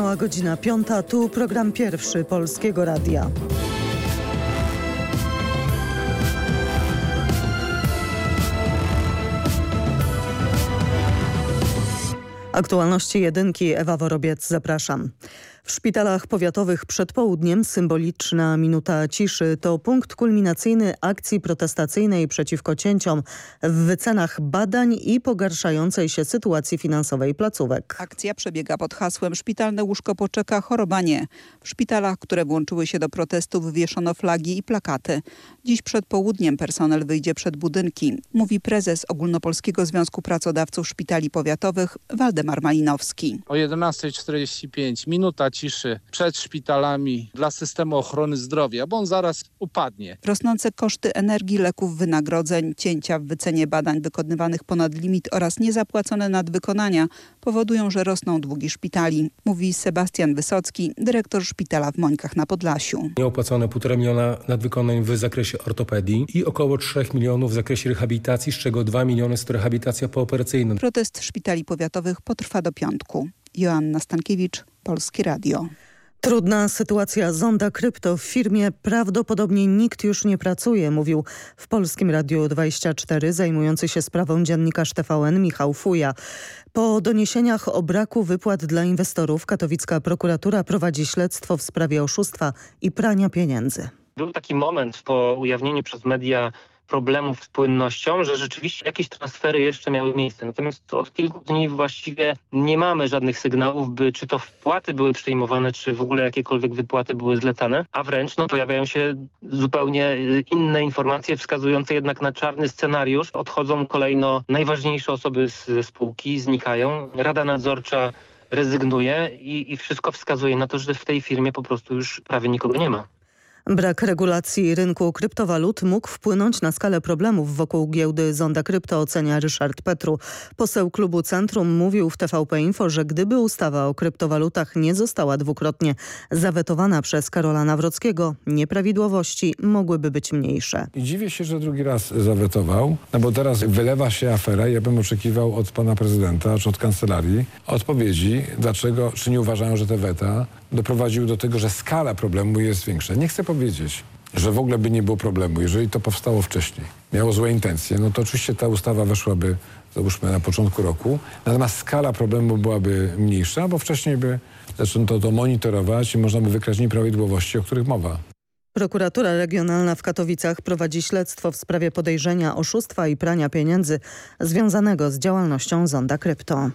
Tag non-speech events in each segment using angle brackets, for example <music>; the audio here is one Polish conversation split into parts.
Minęła godzina piąta, tu program pierwszy Polskiego Radia. Aktualności jedynki Ewa Worobiec, zapraszam. W szpitalach powiatowych przed południem symboliczna minuta ciszy to punkt kulminacyjny akcji protestacyjnej przeciwko cięciom w wycenach badań i pogarszającej się sytuacji finansowej placówek. Akcja przebiega pod hasłem Szpitalne łóżko poczeka, choroba nie. W szpitalach, które włączyły się do protestów wieszono flagi i plakaty. Dziś przed południem personel wyjdzie przed budynki, mówi prezes Ogólnopolskiego Związku Pracodawców Szpitali Powiatowych Waldemar Malinowski. O 11.45 minuta ciszy przed szpitalami dla systemu ochrony zdrowia, bo on zaraz upadnie. Rosnące koszty energii, leków, wynagrodzeń, cięcia w wycenie badań wykonywanych ponad limit oraz niezapłacone nadwykonania powodują, że rosną długi szpitali, mówi Sebastian Wysocki, dyrektor szpitala w Mońkach na Podlasiu. Nieopłacone 1,5 miliona nadwykonań w zakresie ortopedii i około 3 milionów w zakresie rehabilitacji, z czego 2 miliony jest to rehabilitacja pooperacyjna. Protest szpitali powiatowych potrwa do piątku. Joanna Stankiewicz, Polskie Radio. Trudna sytuacja Zonda Krypto w firmie prawdopodobnie nikt już nie pracuje, mówił w Polskim Radiu 24 zajmujący się sprawą dziennikarz TVN Michał Fuja. Po doniesieniach o braku wypłat dla inwestorów katowicka prokuratura prowadzi śledztwo w sprawie oszustwa i prania pieniędzy. Był taki moment po ujawnieniu przez media problemów z płynnością, że rzeczywiście jakieś transfery jeszcze miały miejsce. Natomiast od kilku dni właściwie nie mamy żadnych sygnałów, by czy to wpłaty były przyjmowane, czy w ogóle jakiekolwiek wypłaty były zlecane, a wręcz no, pojawiają się zupełnie inne informacje wskazujące jednak na czarny scenariusz. Odchodzą kolejno najważniejsze osoby z spółki, znikają. Rada nadzorcza rezygnuje i, i wszystko wskazuje na to, że w tej firmie po prostu już prawie nikogo nie ma. Brak regulacji rynku kryptowalut mógł wpłynąć na skalę problemów wokół giełdy Zonda Krypto, ocenia Ryszard Petru. Poseł klubu Centrum mówił w TVP Info, że gdyby ustawa o kryptowalutach nie została dwukrotnie zawetowana przez Karola Nawrockiego, nieprawidłowości mogłyby być mniejsze. I dziwię się, że drugi raz zawetował, no bo teraz wylewa się afera ja bym oczekiwał od pana prezydenta, czy od kancelarii odpowiedzi, dlaczego, czy nie uważają, że te weta doprowadziły do tego, że skala problemu jest większa. Nie chcę powiedzieć, że w ogóle by nie było problemu. Jeżeli to powstało wcześniej, miało złe intencje, no to oczywiście ta ustawa weszłaby, załóżmy, na początku roku. Natomiast skala problemu byłaby mniejsza, bo wcześniej by zaczęto to monitorować i można by wykryć nieprawidłowości, o których mowa. Prokuratura Regionalna w Katowicach prowadzi śledztwo w sprawie podejrzenia oszustwa i prania pieniędzy związanego z działalnością Zonda Krypto.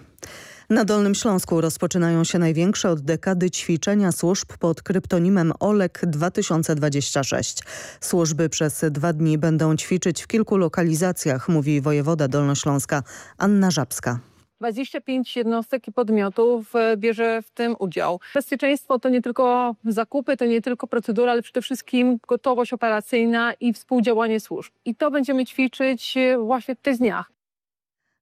Na Dolnym Śląsku rozpoczynają się największe od dekady ćwiczenia służb pod kryptonimem OLEK 2026. Służby przez dwa dni będą ćwiczyć w kilku lokalizacjach, mówi wojewoda Dolnośląska Anna Żabska. 25 jednostek i podmiotów bierze w tym udział. Bezpieczeństwo to nie tylko zakupy, to nie tylko procedura, ale przede wszystkim gotowość operacyjna i współdziałanie służb. I to będziemy ćwiczyć właśnie w tych dniach.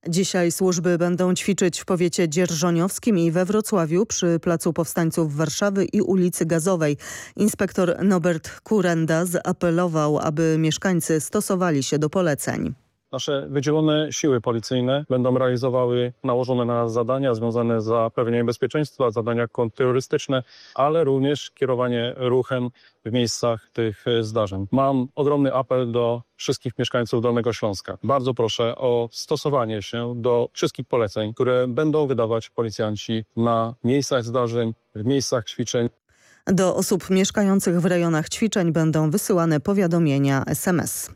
Dzisiaj służby będą ćwiczyć w powiecie dzierżoniowskim i we Wrocławiu przy Placu Powstańców Warszawy i ulicy Gazowej. Inspektor Norbert Kurenda zaapelował, aby mieszkańcy stosowali się do poleceń. Nasze wydzielone siły policyjne będą realizowały nałożone na nas zadania związane z zapewnieniem bezpieczeństwa, zadania kontrterrorystyczne, ale również kierowanie ruchem w miejscach tych zdarzeń. Mam ogromny apel do wszystkich mieszkańców Dolnego Śląska. Bardzo proszę o stosowanie się do wszystkich poleceń, które będą wydawać policjanci na miejscach zdarzeń, w miejscach ćwiczeń. Do osób mieszkających w rejonach ćwiczeń będą wysyłane powiadomienia SMS.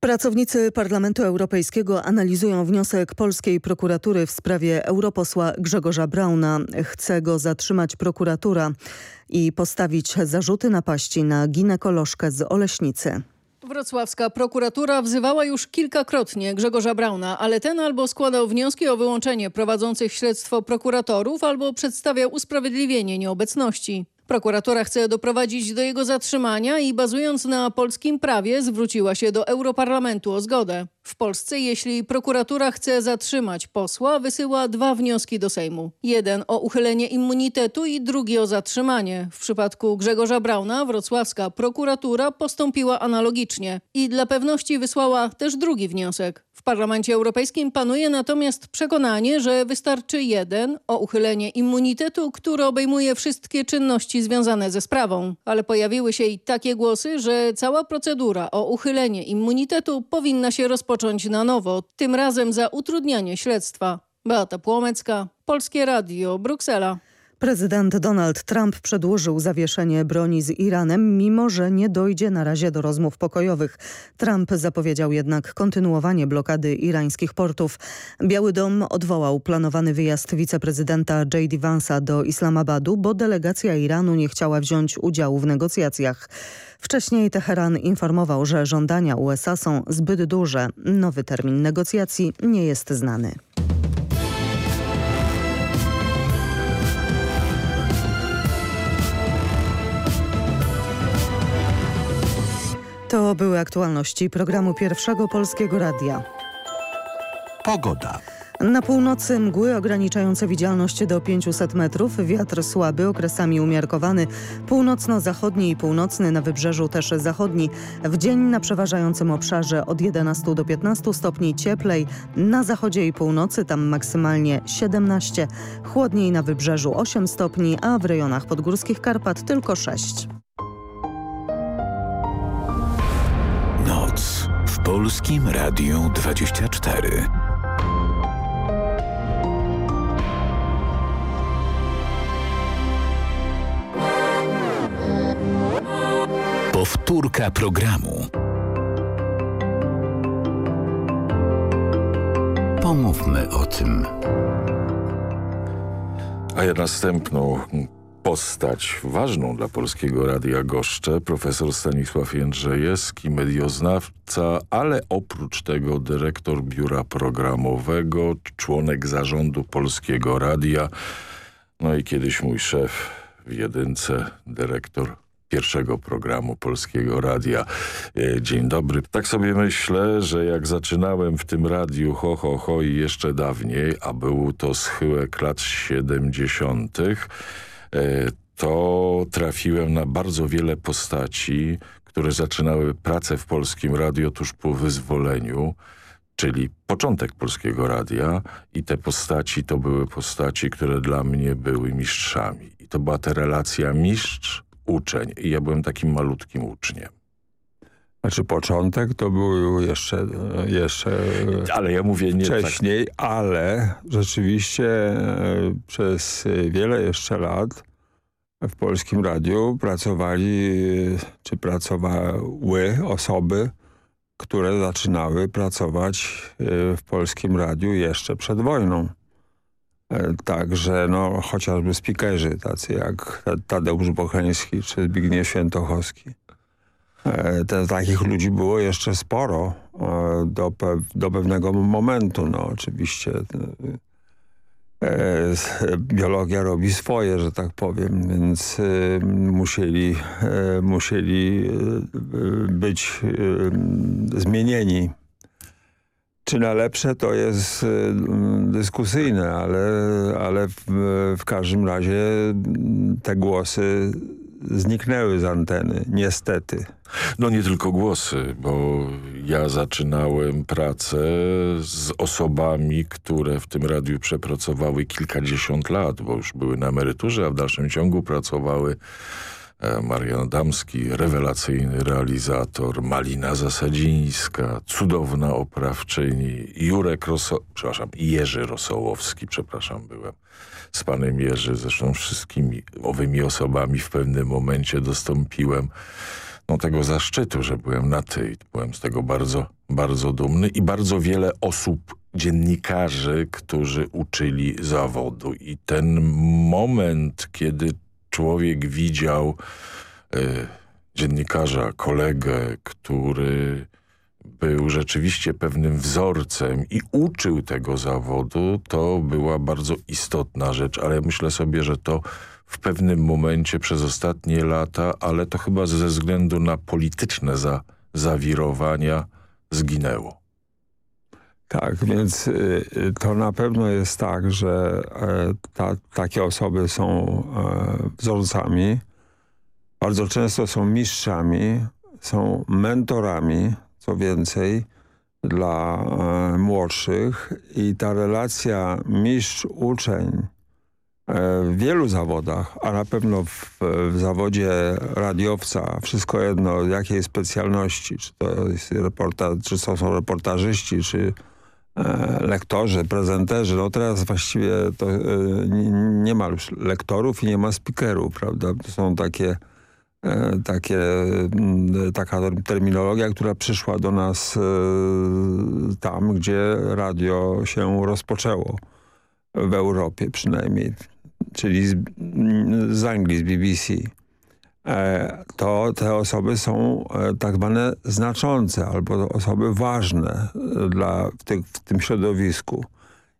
Pracownicy Parlamentu Europejskiego analizują wniosek polskiej prokuratury w sprawie europosła Grzegorza Brauna. Chce go zatrzymać prokuratura i postawić zarzuty napaści na ginekolożkę z Oleśnicy. Wrocławska prokuratura wzywała już kilkakrotnie Grzegorza Brauna, ale ten albo składał wnioski o wyłączenie prowadzących śledztwo prokuratorów, albo przedstawiał usprawiedliwienie nieobecności. Prokuratura chce doprowadzić do jego zatrzymania i bazując na polskim prawie zwróciła się do Europarlamentu o zgodę. W Polsce, jeśli prokuratura chce zatrzymać posła, wysyła dwa wnioski do Sejmu. Jeden o uchylenie immunitetu i drugi o zatrzymanie. W przypadku Grzegorza Brauna wrocławska prokuratura postąpiła analogicznie i dla pewności wysłała też drugi wniosek. W Parlamencie Europejskim panuje natomiast przekonanie, że wystarczy jeden o uchylenie immunitetu, który obejmuje wszystkie czynności związane ze sprawą. Ale pojawiły się i takie głosy, że cała procedura o uchylenie immunitetu powinna się rozpocząć na nowo, tym razem za utrudnianie śledztwa. Beata Płomecka, Polskie Radio, Bruksela. Prezydent Donald Trump przedłużył zawieszenie broni z Iranem, mimo że nie dojdzie na razie do rozmów pokojowych. Trump zapowiedział jednak kontynuowanie blokady irańskich portów. Biały Dom odwołał planowany wyjazd wiceprezydenta J.D. Vance'a do Islamabadu, bo delegacja Iranu nie chciała wziąć udziału w negocjacjach. Wcześniej Teheran informował, że żądania USA są zbyt duże. Nowy termin negocjacji nie jest znany. To były aktualności programu Pierwszego Polskiego Radia. Pogoda. Na północy mgły ograniczające widzialność do 500 metrów, wiatr słaby, okresami umiarkowany, północno-zachodni i północny, na wybrzeżu też zachodni. W dzień na przeważającym obszarze od 11 do 15 stopni cieplej, na zachodzie i północy tam maksymalnie 17, chłodniej na wybrzeżu 8 stopni, a w rejonach podgórskich Karpat tylko 6. w Polskim Radiu 24. Powtórka programu. Pomówmy o tym. A ja następną postać ważną dla Polskiego Radia goszczę profesor Stanisław Jędrzejewski, medioznawca, ale oprócz tego dyrektor biura programowego, członek zarządu Polskiego Radia, no i kiedyś mój szef w jedynce, dyrektor pierwszego programu Polskiego Radia. Dzień dobry. Tak sobie myślę, że jak zaczynałem w tym radiu ho, ho, ho i jeszcze dawniej, a był to schyłek lat 70., to trafiłem na bardzo wiele postaci, które zaczynały pracę w Polskim Radio tuż po wyzwoleniu, czyli początek Polskiego Radia i te postaci to były postaci, które dla mnie były mistrzami. I to była ta relacja mistrz-uczeń i ja byłem takim malutkim uczniem. Znaczy początek to był jeszcze, jeszcze ale ja mówię nie wcześniej, tak. ale rzeczywiście przez wiele jeszcze lat w Polskim Radiu pracowali, czy pracowały osoby, które zaczynały pracować w Polskim Radiu jeszcze przed wojną. Także no, chociażby speakerzy tacy jak Tadeusz Bocheński czy Zbigniew Świętochowski. Te, takich ludzi było jeszcze sporo do, do pewnego momentu. No, oczywiście e, biologia robi swoje, że tak powiem, więc e, musieli, e, musieli być zmienieni. Czy na lepsze to jest dyskusyjne, ale, ale w, w każdym razie te głosy zniknęły z anteny, niestety. No nie tylko głosy, bo ja zaczynałem pracę z osobami, które w tym radiu przepracowały kilkadziesiąt lat, bo już były na emeryturze, a w dalszym ciągu pracowały Marian Damski, rewelacyjny realizator, Malina Zasadzińska, cudowna oprawczyni, Jurek Roso... przepraszam, Jerzy Rosołowski, przepraszam, byłem z panem Jerzy, zresztą wszystkimi owymi osobami w pewnym momencie dostąpiłem no, tego zaszczytu, że byłem na ty. Byłem z tego bardzo, bardzo dumny i bardzo wiele osób, dziennikarzy, którzy uczyli zawodu. I ten moment, kiedy człowiek widział y, dziennikarza, kolegę, który był rzeczywiście pewnym wzorcem i uczył tego zawodu, to była bardzo istotna rzecz, ale myślę sobie, że to w pewnym momencie przez ostatnie lata, ale to chyba ze względu na polityczne za, zawirowania zginęło. Tak, więc y, to na pewno jest tak, że e, ta, takie osoby są e, wzorcami, bardzo często są mistrzami, są mentorami, co więcej, dla e, młodszych i ta relacja mistrz-uczeń w wielu zawodach, a na pewno w, w, zawodzie radiowca, wszystko jedno jakiej specjalności, czy to, jest reporta, czy to są reportażyści, czy e, lektorzy, prezenterzy. No teraz właściwie to e, nie, ma już lektorów i nie ma speakerów, prawda? To są takie, e, takie taka terminologia, która przyszła do nas e, tam, gdzie radio się rozpoczęło. W Europie przynajmniej. Czyli z, z Anglii, z BBC, e, to te osoby są e, tak zwane znaczące albo osoby ważne e, dla, w, tych, w tym środowisku.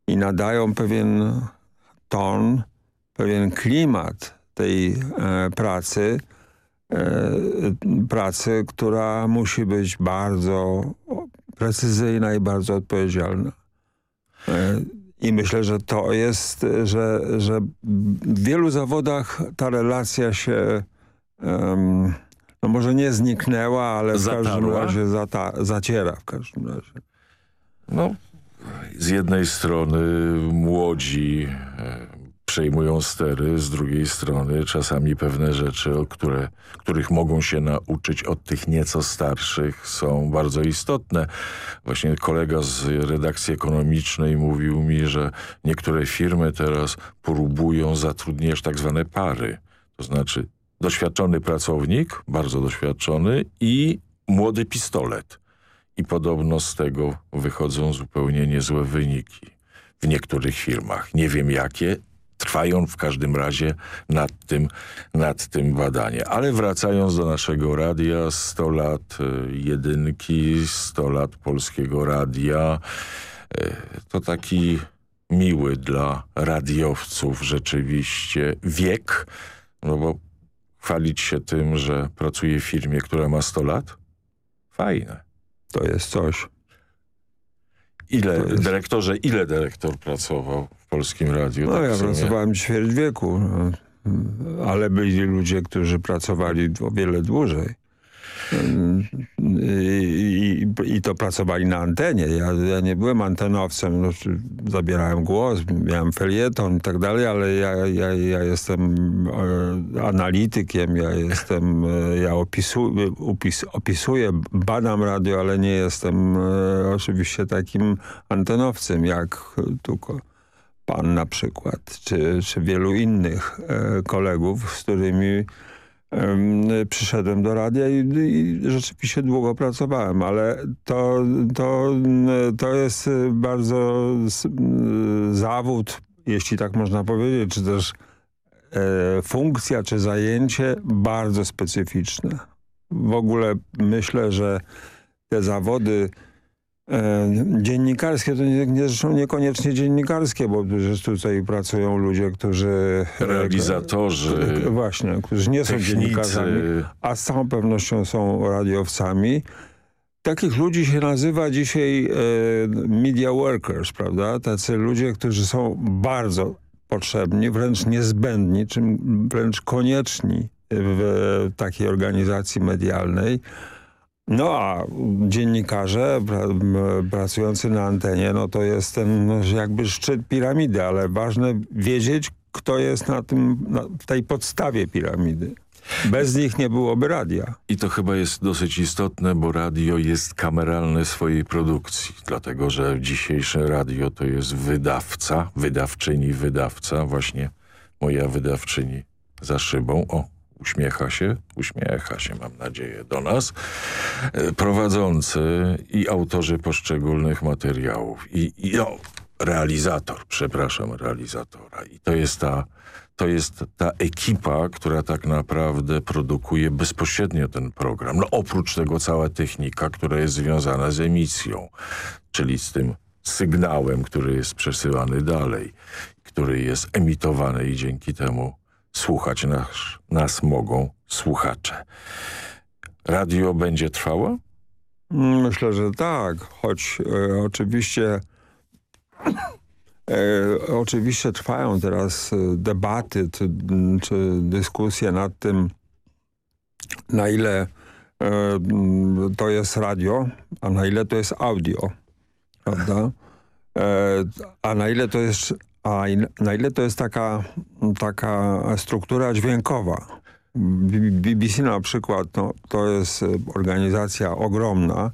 I nadają pewien ton, pewien klimat tej e, pracy, e, pracy, która musi być bardzo precyzyjna i bardzo odpowiedzialna. E, i myślę, że to jest, że, że w wielu zawodach ta relacja się um, no może nie zniknęła, ale w każdym razie zata, zaciera w każdym razie. No, z jednej strony młodzi e, przejmują stery, z drugiej strony czasami pewne rzeczy, o które, których mogą się nauczyć od tych nieco starszych są bardzo istotne. Właśnie kolega z redakcji ekonomicznej mówił mi, że niektóre firmy teraz próbują zatrudniać tak zwane pary. To znaczy doświadczony pracownik, bardzo doświadczony i młody pistolet. I podobno z tego wychodzą zupełnie niezłe wyniki w niektórych firmach. Nie wiem jakie, trwają w każdym razie nad tym, nad tym badanie. Ale wracając do naszego radia, 100 lat y, jedynki, 100 lat polskiego radia, y, to taki miły dla radiowców rzeczywiście wiek, no bo chwalić się tym, że pracuje w firmie, która ma 100 lat? Fajne. To jest coś. Ile, jest... dyrektorze, ile dyrektor pracował Polskim Radiu? No tak ja pracowałem ćwierć wieku, no. ale byli ludzie, którzy pracowali o wiele dłużej. I, i, i to pracowali na antenie. Ja, ja nie byłem antenowcem, no, zabierałem głos, miałem felieton i tak dalej, ale ja, ja, ja jestem e, analitykiem, ja jestem, e, ja opisu, upis, opisuję, badam radio, ale nie jestem e, oczywiście takim antenowcem jak tylko pan na przykład, czy, czy wielu innych kolegów, z którymi przyszedłem do radia i, i, rzeczywiście długo pracowałem, ale to, to, to jest bardzo zawód, jeśli tak można powiedzieć, czy też e, funkcja, czy zajęcie bardzo specyficzne. W ogóle myślę, że te zawody E, dziennikarskie to nie, zresztą niekoniecznie dziennikarskie, bo przecież tutaj pracują ludzie, którzy... Realizatorzy. E, właśnie, którzy nie technicy. są dziennikarzami, a z całą pewnością są radiowcami. Takich ludzi się nazywa dzisiaj e, media workers, prawda? Tacy ludzie, którzy są bardzo potrzebni, wręcz niezbędni, czym wręcz konieczni w takiej organizacji medialnej. No a dziennikarze pracujący na antenie, no to jest ten no, jakby szczyt piramidy, ale ważne wiedzieć, kto jest na tym, na, tej podstawie piramidy. Bez nich nie byłoby radia. I to chyba jest dosyć istotne, bo radio jest kameralne swojej produkcji, dlatego że dzisiejsze radio to jest wydawca, wydawczyni, wydawca, właśnie moja wydawczyni za szybą. O, uśmiecha się, uśmiecha się, mam nadzieję, do nas, e, prowadzący i autorzy poszczególnych materiałów i, i no, realizator, przepraszam, realizatora. I to jest ta to jest ta ekipa, która tak naprawdę produkuje bezpośrednio ten program. No oprócz tego cała technika, która jest związana z emisją, czyli z tym sygnałem, który jest przesyłany dalej, który jest emitowany i dzięki temu Słuchać nas, nas mogą słuchacze. Radio będzie trwało? Myślę, że tak, choć e, oczywiście e, oczywiście trwają teraz e, debaty czy, czy dyskusje nad tym, na ile e, to jest radio, a na ile to jest audio, prawda? E, a na ile to jest, a na ile to jest taka, taka struktura dźwiękowa. BBC na przykład no, to jest organizacja ogromna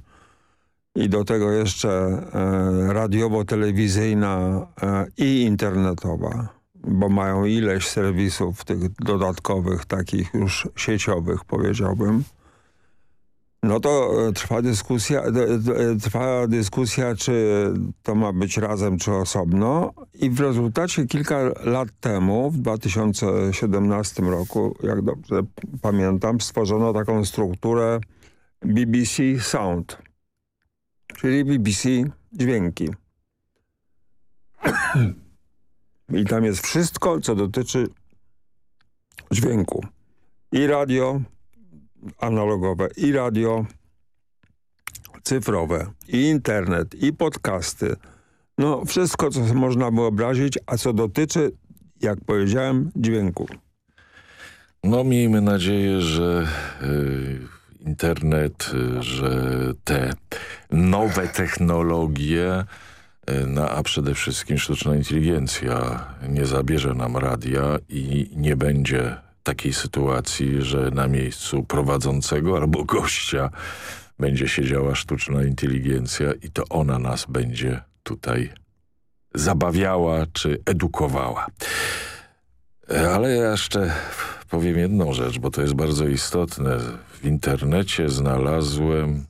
i do tego jeszcze e, radiowo-telewizyjna e, i internetowa, bo mają ileś serwisów tych dodatkowych, takich już sieciowych powiedziałbym. No to e, trwa dyskusja, trwa dyskusja, czy to ma być razem, czy osobno. I w rezultacie kilka lat temu, w 2017 roku, jak dobrze pamiętam, stworzono taką strukturę BBC Sound, czyli BBC Dźwięki. I tam jest wszystko, co dotyczy dźwięku. I radio, analogowe, i radio cyfrowe, i internet, i podcasty. No wszystko, co można wyobrazić, a co dotyczy, jak powiedziałem, dźwięku. No miejmy nadzieję, że y, internet, y, że te nowe technologie, y, no, a przede wszystkim sztuczna inteligencja nie zabierze nam radia i nie będzie takiej sytuacji, że na miejscu prowadzącego albo gościa będzie siedziała sztuczna inteligencja i to ona nas będzie tutaj zabawiała czy edukowała. Ale ja jeszcze powiem jedną rzecz, bo to jest bardzo istotne. W internecie znalazłem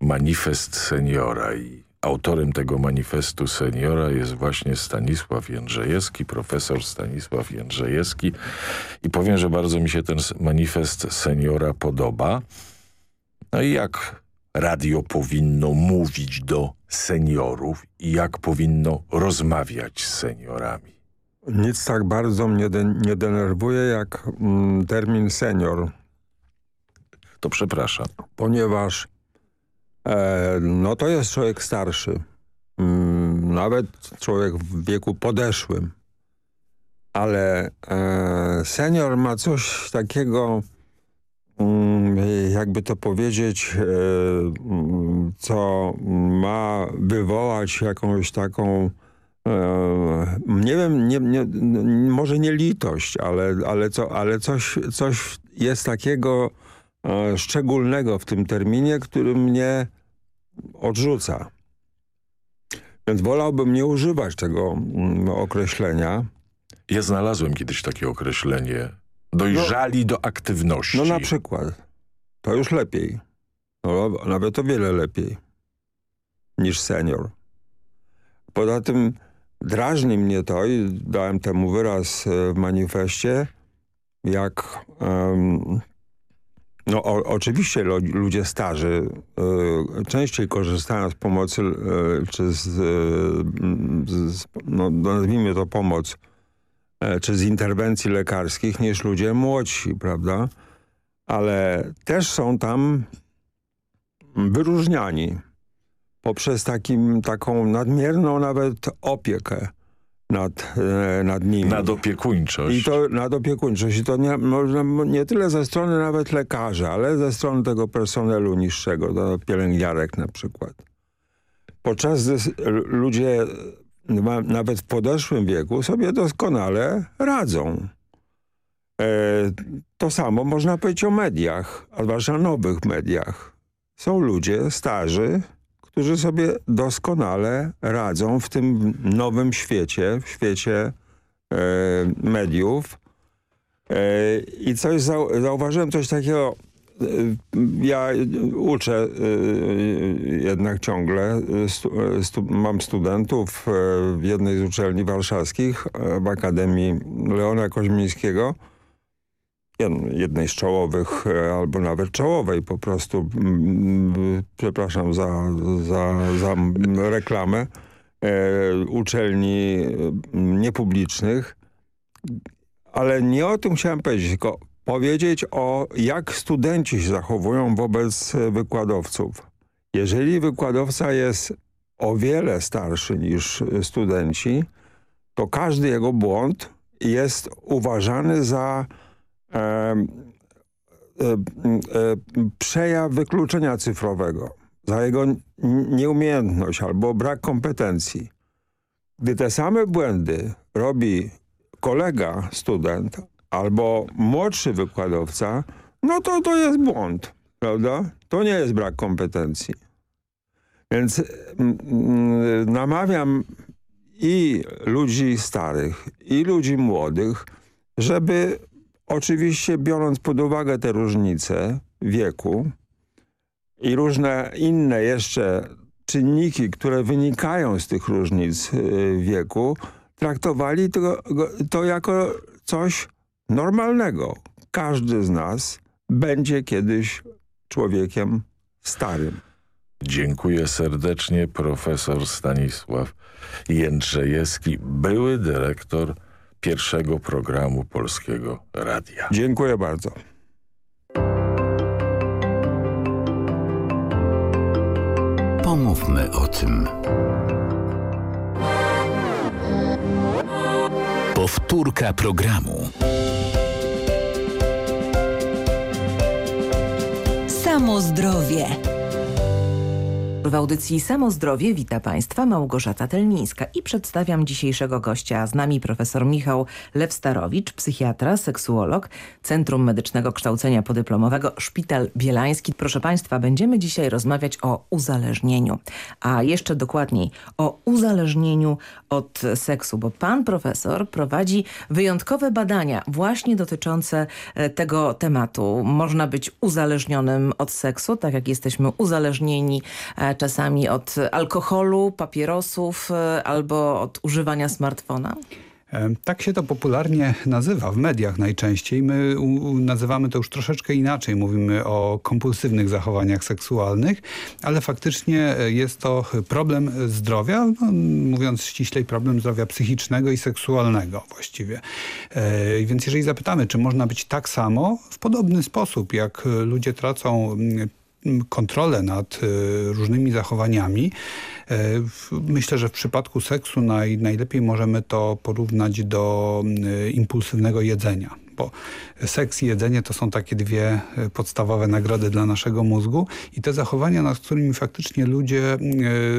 manifest seniora i Autorem tego manifestu seniora jest właśnie Stanisław Jędrzejewski, profesor Stanisław Jędrzejewski. I powiem, że bardzo mi się ten manifest seniora podoba. No i jak radio powinno mówić do seniorów i jak powinno rozmawiać z seniorami? Nic tak bardzo mnie de nie denerwuje jak mm, termin senior. To przepraszam. Ponieważ no to jest człowiek starszy. Mm, nawet człowiek w wieku podeszłym. Ale e, senior ma coś takiego, mm, jakby to powiedzieć, e, co ma wywołać jakąś taką nie wiem, nie, nie, może nie litość, ale, ale, co, ale coś, coś jest takiego szczególnego w tym terminie, który mnie odrzuca. Więc wolałbym nie używać tego mm, określenia. Ja znalazłem kiedyś takie określenie. Dojrzali no, do aktywności. No na przykład. To już lepiej. No, nawet to wiele lepiej niż senior. Poza tym drażni mnie to i dałem temu wyraz e, w manifestie, jak um, no o, oczywiście ludzie starzy y, częściej korzystają z pomocy, y, czy z, y, z, no, nazwijmy to pomoc, czy z interwencji lekarskich niż ludzie młodsi, prawda? Ale też są tam wyróżniani poprzez takim, taką nadmierną nawet opiekę nad, e, nad nimi. Nadopiekuńczość. I to nadopiekuńczość. I to nie, można, nie tyle ze strony nawet lekarzy, ale ze strony tego personelu niższego, do pielęgniarek na przykład. Podczas ludzie nawet w podeszłym wieku sobie doskonale radzą. E, to samo można powiedzieć o mediach, a zwłaszcza nowych mediach. Są ludzie starzy, którzy sobie doskonale radzą w tym nowym świecie, w świecie e, mediów. E, I coś zau zauważyłem, coś takiego, e, ja uczę e, jednak ciągle, stu, stu, mam studentów e, w jednej z uczelni warszawskich, w Akademii Leona Koźmińskiego, jednej z czołowych, e, albo nawet czołowej po prostu, przepraszam za, za, za reklamę, e, uczelni niepublicznych, ale nie o tym chciałem powiedzieć, tylko powiedzieć o jak studenci się zachowują wobec wykładowców. Jeżeli wykładowca jest o wiele starszy niż studenci, to każdy jego błąd jest uważany za e, e, e, przejaw wykluczenia cyfrowego, za jego nieumiejętność albo brak kompetencji. Gdy te same błędy robi kolega, student albo młodszy wykładowca, no to to jest błąd, prawda? To nie jest brak kompetencji. Więc namawiam i ludzi starych, i ludzi młodych, żeby oczywiście biorąc pod uwagę te różnice wieku i różne inne jeszcze czynniki, które wynikają z tych różnic y, wieku, traktowali to, to jako coś normalnego. Każdy z nas będzie kiedyś człowiekiem starym. Dziękuję serdecznie profesor Stanisław Jędrzejewski, były dyrektor pierwszego programu Polskiego Radia. Dziękuję bardzo. Pomówmy o tym. Powtórka programu. Samo zdrowie. W audycji Samo Zdrowie wita Państwa Małgorzata Telmińska i przedstawiam dzisiejszego gościa. Z nami profesor Michał Lewstarowicz, psychiatra, seksuolog, Centrum Medycznego Kształcenia Podyplomowego Szpital Bielański. Proszę Państwa, będziemy dzisiaj rozmawiać o uzależnieniu, a jeszcze dokładniej o uzależnieniu od seksu, bo pan profesor prowadzi wyjątkowe badania właśnie dotyczące e, tego tematu. Można być uzależnionym od seksu, tak jak jesteśmy uzależnieni e, czasami od alkoholu, papierosów e, albo od używania smartfona? Tak się to popularnie nazywa w mediach najczęściej. My nazywamy to już troszeczkę inaczej. Mówimy o kompulsywnych zachowaniach seksualnych, ale faktycznie e, jest to problem zdrowia, no, mówiąc ściślej problem zdrowia psychicznego i seksualnego właściwie. E, więc jeżeli zapytamy, czy można być tak samo, w podobny sposób jak ludzie tracą kontrolę nad e, różnymi zachowaniami. E, myślę, że w przypadku seksu naj, najlepiej możemy to porównać do e, impulsywnego jedzenia bo seks i jedzenie to są takie dwie podstawowe nagrody dla naszego mózgu i te zachowania, nad którymi faktycznie ludzie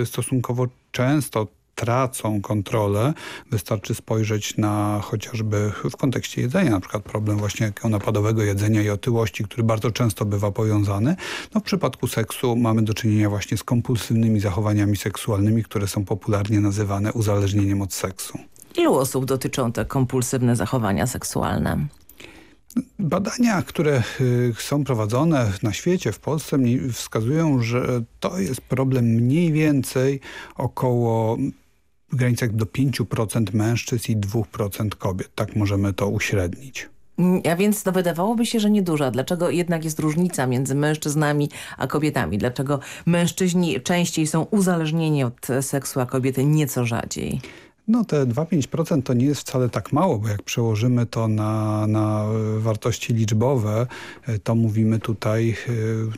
stosunkowo często tracą kontrolę. Wystarczy spojrzeć na chociażby w kontekście jedzenia, na przykład problem właśnie napadowego jedzenia i otyłości, który bardzo często bywa powiązany. No w przypadku seksu mamy do czynienia właśnie z kompulsywnymi zachowaniami seksualnymi, które są popularnie nazywane uzależnieniem od seksu. Ilu osób dotyczą te kompulsywne zachowania seksualne? Badania, które y, są prowadzone na świecie, w Polsce wskazują, że to jest problem mniej więcej około w granicach do 5% mężczyzn i 2% kobiet. Tak możemy to uśrednić. Mm, a więc to wydawałoby się, że nieduża. Dlaczego jednak jest różnica między mężczyznami a kobietami? Dlaczego mężczyźni częściej są uzależnieni od seksu, a kobiety nieco rzadziej? No te 2-5% to nie jest wcale tak mało, bo jak przełożymy to na, na wartości liczbowe, e, to mówimy tutaj e,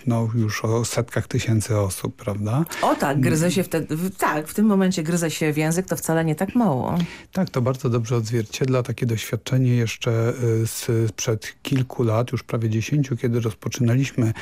no, już o setkach tysięcy osób, prawda? O tak, gryzę się wtedy, tak, w tym momencie gryzę się w język, to wcale nie tak mało. Tak, to bardzo dobrze odzwierciedla takie doświadczenie jeszcze e, z, przed kilku lat, już prawie dziesięciu, kiedy rozpoczynaliśmy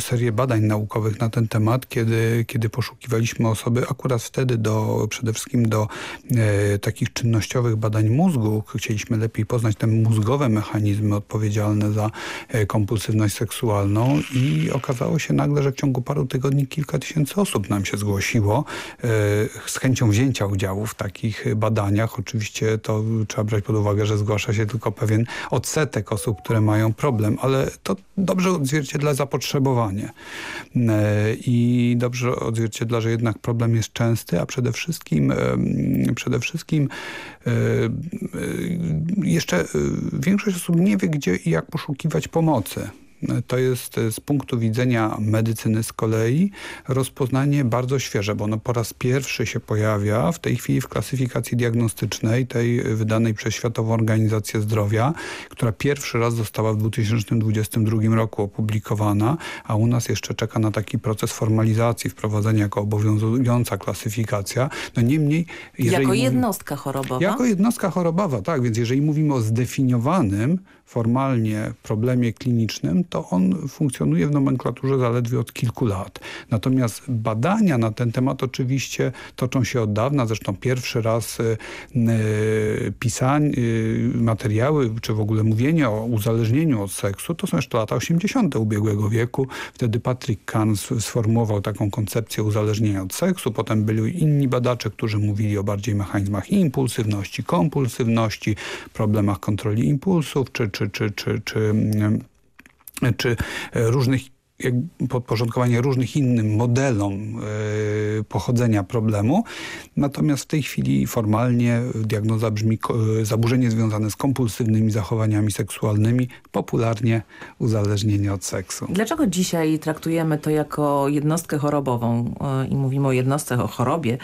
serię badań naukowych na ten temat, kiedy, kiedy poszukiwaliśmy osoby akurat wtedy do, przede wszystkim do e, takich czynnościowych badań mózgu. Chcieliśmy lepiej poznać te mózgowe mechanizmy odpowiedzialne za e, kompulsywność seksualną i okazało się nagle, że w ciągu paru tygodni kilka tysięcy osób nam się zgłosiło e, z chęcią wzięcia udziału w takich badaniach. Oczywiście to trzeba brać pod uwagę, że zgłasza się tylko pewien odsetek osób, które mają problem, ale to dobrze odzwierciedla zapotrzebowanie e, i dobrze odzwierciedla, że jednak problem jest częsty, a przede wszystkim przede wszystkim e, e, jeszcze e, większość osób nie wie, gdzie i jak poszukiwać pomocy. To jest z punktu widzenia medycyny z kolei rozpoznanie bardzo świeże, bo ono po raz pierwszy się pojawia w tej chwili w klasyfikacji diagnostycznej, tej wydanej przez Światową Organizację Zdrowia, która pierwszy raz została w 2022 roku opublikowana, a u nas jeszcze czeka na taki proces formalizacji, wprowadzenia jako obowiązująca klasyfikacja. No niemniej... Jako jednostka chorobowa? Jako jednostka chorobowa, tak. Więc jeżeli mówimy o zdefiniowanym formalnie problemie klinicznym, to on funkcjonuje w nomenklaturze zaledwie od kilku lat. Natomiast badania na ten temat oczywiście toczą się od dawna. Zresztą pierwszy raz y, y, pisanie, y, materiały, czy w ogóle mówienie o uzależnieniu od seksu, to są jeszcze lata 80. ubiegłego wieku. Wtedy Patrick Kahn sformułował taką koncepcję uzależnienia od seksu. Potem byli inni badacze, którzy mówili o bardziej mechanizmach impulsywności, kompulsywności, problemach kontroli impulsów, czy, czy, czy, czy, czy, mm, czy różnych podporządkowanie różnych innym modelom e, pochodzenia problemu. Natomiast w tej chwili formalnie diagnoza brzmi zaburzenie związane z kompulsywnymi zachowaniami seksualnymi, popularnie uzależnienie od seksu. Dlaczego dzisiaj traktujemy to jako jednostkę chorobową e, i mówimy o jednostce, o chorobie,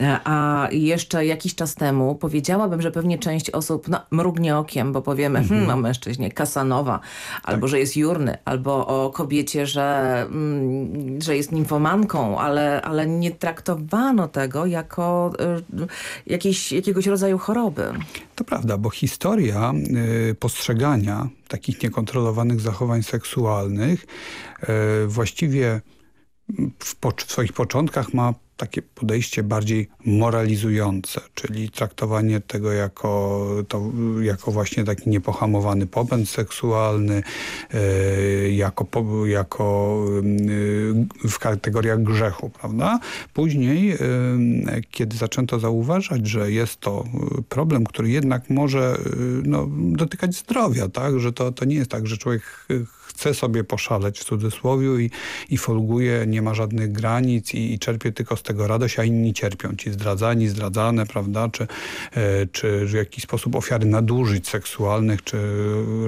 e, a jeszcze jakiś czas temu powiedziałabym, że pewnie część osób no, mrugnie okiem, bo powiemy mhm. hmm, o mężczyźnie Kasanowa, albo tak. że jest jurny, albo o kobiecie, że że, mm, że jest nimfomanką, ale, ale nie traktowano tego jako y, jakiejś, jakiegoś rodzaju choroby. To prawda, bo historia y, postrzegania takich niekontrolowanych zachowań seksualnych y, właściwie w, w swoich początkach ma takie podejście bardziej moralizujące, czyli traktowanie tego jako, to, jako właśnie taki niepohamowany popęd seksualny, yy, jako, jako yy, w kategoriach grzechu, prawda? Później, yy, kiedy zaczęto zauważać, że jest to problem, który jednak może no, dotykać zdrowia, tak? że to, to nie jest tak, że człowiek chce sobie poszaleć w cudzysłowie i, i folguje, nie ma żadnych granic i, i czerpie tylko z tego radość, a inni cierpią. Ci zdradzani, zdradzane, prawda, czy, e, czy w jakiś sposób ofiary nadużyć seksualnych, czy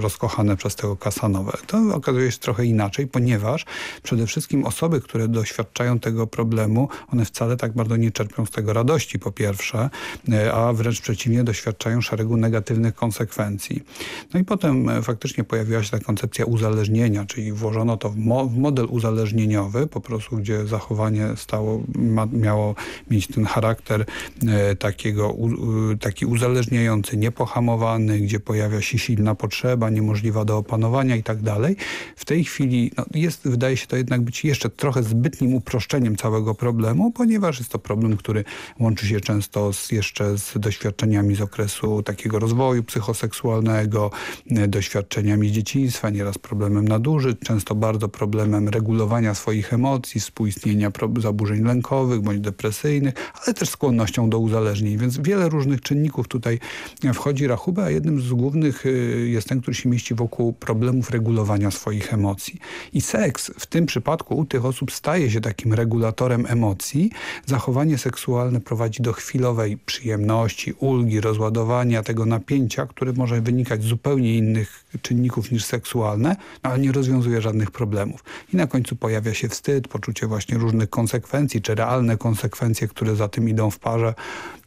rozkochane przez tego kasanowe. To okazuje się trochę inaczej, ponieważ przede wszystkim osoby, które doświadczają tego problemu, one wcale tak bardzo nie czerpią z tego radości, po pierwsze, e, a wręcz przeciwnie, doświadczają szeregu negatywnych konsekwencji. No i potem e, faktycznie pojawiła się ta koncepcja uzależnienia, czyli włożono to w, mo w model uzależnieniowy, po prostu, gdzie zachowanie stało, ma, miało mieć ten charakter e, takiego, taki uzależniający, niepohamowany, gdzie pojawia się silna potrzeba, niemożliwa do opanowania i tak dalej. W tej chwili no, jest, wydaje się to jednak być jeszcze trochę zbytnim uproszczeniem całego problemu, ponieważ jest to problem, który łączy się często z, jeszcze z doświadczeniami z okresu takiego rozwoju psychoseksualnego, e, doświadczeniami dzieciństwa, nieraz problemem nadużyć, często bardzo problemem regulowania swoich emocji, współistnienia zaburzeń lękowych bądź depresyjnych, ale też skłonnością do uzależnień, więc wiele różnych czynników tutaj wchodzi rachubę, a jednym z głównych y, jest ten, który się mieści wokół problemów regulowania swoich emocji. I seks w tym przypadku u tych osób staje się takim regulatorem emocji. Zachowanie seksualne prowadzi do chwilowej przyjemności, ulgi, rozładowania tego napięcia, które może wynikać z zupełnie innych czynników niż seksualne, no, nie rozwiązuje żadnych problemów. I na końcu pojawia się wstyd, poczucie właśnie różnych konsekwencji, czy realne konsekwencje, które za tym idą w parze,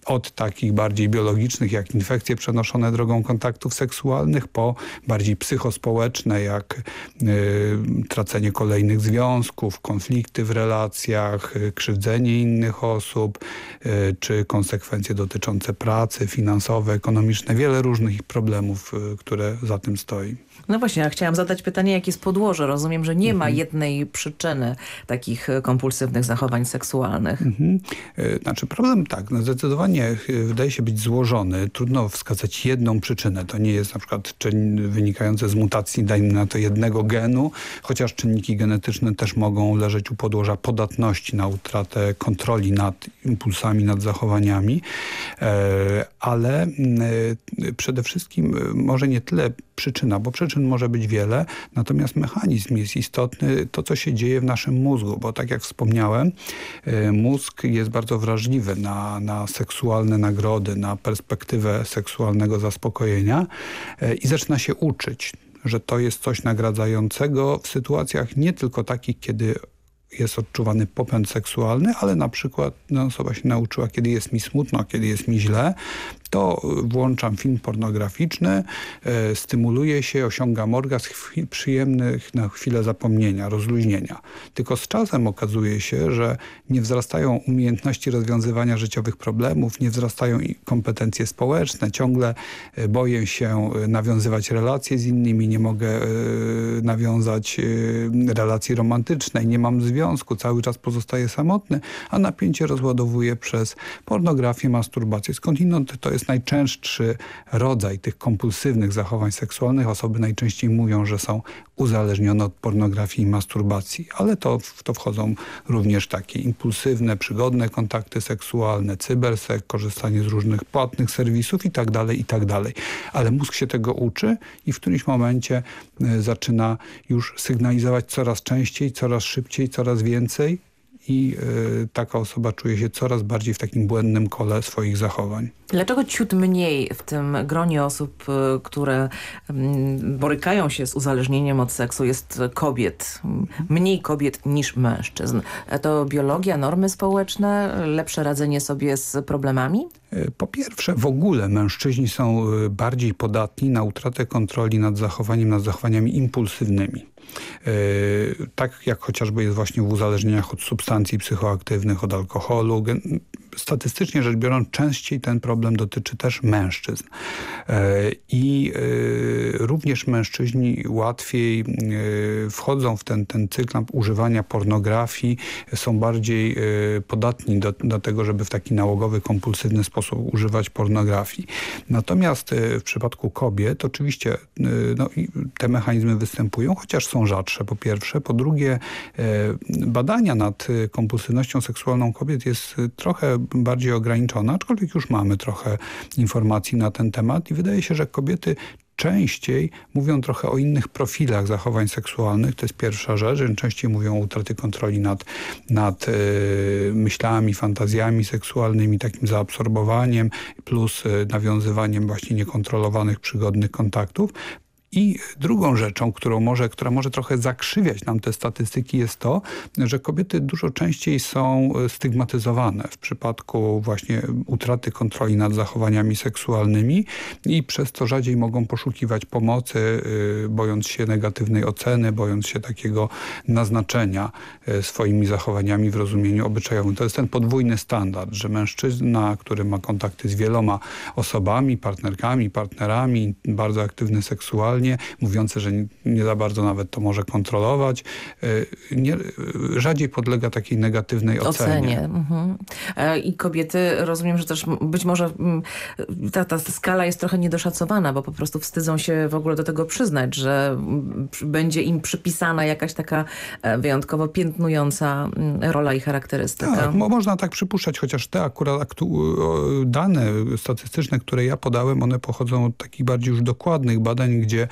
od takich bardziej biologicznych, jak infekcje przenoszone drogą kontaktów seksualnych, po bardziej psychospołeczne, jak y, tracenie kolejnych związków, konflikty w relacjach, y, krzywdzenie innych osób, y, czy konsekwencje dotyczące pracy, finansowe, ekonomiczne, wiele różnych problemów, y, które za tym stoi. No właśnie, ja chciałam zadać pytanie, jakie jest podłoże. Rozumiem, że nie ma mhm. jednej przyczyny takich e, kompulsywnych zachowań seksualnych. Mhm. E, znaczy problem tak, no zdecydowanie e, wydaje się być złożony. Trudno wskazać jedną przyczynę. To nie jest na przykład czyn wynikający z mutacji, dajmy na to jednego genu, chociaż czynniki genetyczne też mogą leżeć u podłoża podatności na utratę kontroli nad impulsami, nad zachowaniami. Ale przede wszystkim może nie tyle przyczyna, bo przyczyn może być wiele, natomiast mechanizm jest istotny, to co się dzieje w naszym mózgu, bo tak jak wspomniałem, e, mózg jest bardzo wrażliwy na, na seksualne nagrody, na perspektywę seksualnego zaspokojenia e, i zaczyna się uczyć że to jest coś nagradzającego w sytuacjach nie tylko takich, kiedy jest odczuwany popęd seksualny, ale na przykład no, osoba się nauczyła, kiedy jest mi smutno, kiedy jest mi źle, to włączam film pornograficzny, e, stymuluję się, osiągam orgazm przyjemnych na chwilę zapomnienia, rozluźnienia. Tylko z czasem okazuje się, że nie wzrastają umiejętności rozwiązywania życiowych problemów, nie wzrastają kompetencje społeczne, ciągle e, boję się e, nawiązywać relacje z innymi, nie mogę e, nawiązać relacji romantycznej, nie mam związku, cały czas pozostaję samotny, a napięcie rozładowuje przez pornografię, masturbację. Skądinąd to jest najczęstszy rodzaj tych kompulsywnych zachowań seksualnych. Osoby najczęściej mówią, że są uzależnione od pornografii i masturbacji, ale to, w to wchodzą również takie impulsywne, przygodne kontakty seksualne, cybersek, korzystanie z różnych płatnych serwisów i tak dalej, i tak. Ale mózg się tego uczy i w którymś momencie y, zaczyna już sygnalizować coraz częściej, coraz szybciej, coraz więcej i y, taka osoba czuje się coraz bardziej w takim błędnym kole swoich zachowań. Dlaczego ciut mniej w tym gronie osób, y, które mm, borykają się z uzależnieniem od seksu jest kobiet? Mniej kobiet niż mężczyzn. To biologia, normy społeczne, lepsze radzenie sobie z problemami? Y, po pierwsze, w ogóle mężczyźni są bardziej podatni na utratę kontroli nad zachowaniem, nad zachowaniami impulsywnymi. Tak jak chociażby jest właśnie w uzależnieniach od substancji psychoaktywnych, od alkoholu. Statystycznie rzecz biorąc, częściej ten problem dotyczy też mężczyzn. I również mężczyźni łatwiej wchodzą w ten, ten cykl używania pornografii, są bardziej podatni do, do tego, żeby w taki nałogowy, kompulsywny sposób używać pornografii. Natomiast w przypadku kobiet oczywiście no, te mechanizmy występują, chociaż są rzadsze po pierwsze. Po drugie badania nad kompulsywnością seksualną kobiet jest trochę bardziej ograniczona, aczkolwiek już mamy trochę informacji na ten temat i wydaje się, że kobiety częściej mówią trochę o innych profilach zachowań seksualnych. To jest pierwsza rzecz. Częściej mówią o utraty kontroli nad, nad yy, myślami, fantazjami seksualnymi, takim zaabsorbowaniem plus yy, nawiązywaniem właśnie niekontrolowanych, przygodnych kontaktów. I drugą rzeczą, którą może, która może trochę zakrzywiać nam te statystyki jest to, że kobiety dużo częściej są stygmatyzowane w przypadku właśnie utraty kontroli nad zachowaniami seksualnymi i przez to rzadziej mogą poszukiwać pomocy, bojąc się negatywnej oceny, bojąc się takiego naznaczenia swoimi zachowaniami w rozumieniu obyczajowym. To jest ten podwójny standard, że mężczyzna, który ma kontakty z wieloma osobami, partnerkami, partnerami, bardzo aktywny seksualnie, mówiące, że nie za bardzo nawet to może kontrolować. Nie, rzadziej podlega takiej negatywnej ocenie. ocenie. Mhm. I kobiety, rozumiem, że też być może ta, ta skala jest trochę niedoszacowana, bo po prostu wstydzą się w ogóle do tego przyznać, że będzie im przypisana jakaś taka wyjątkowo piętnująca rola i charakterystyka. Tak, można tak przypuszczać, chociaż te akurat dane statystyczne, które ja podałem, one pochodzą od takich bardziej już dokładnych badań, gdzie E,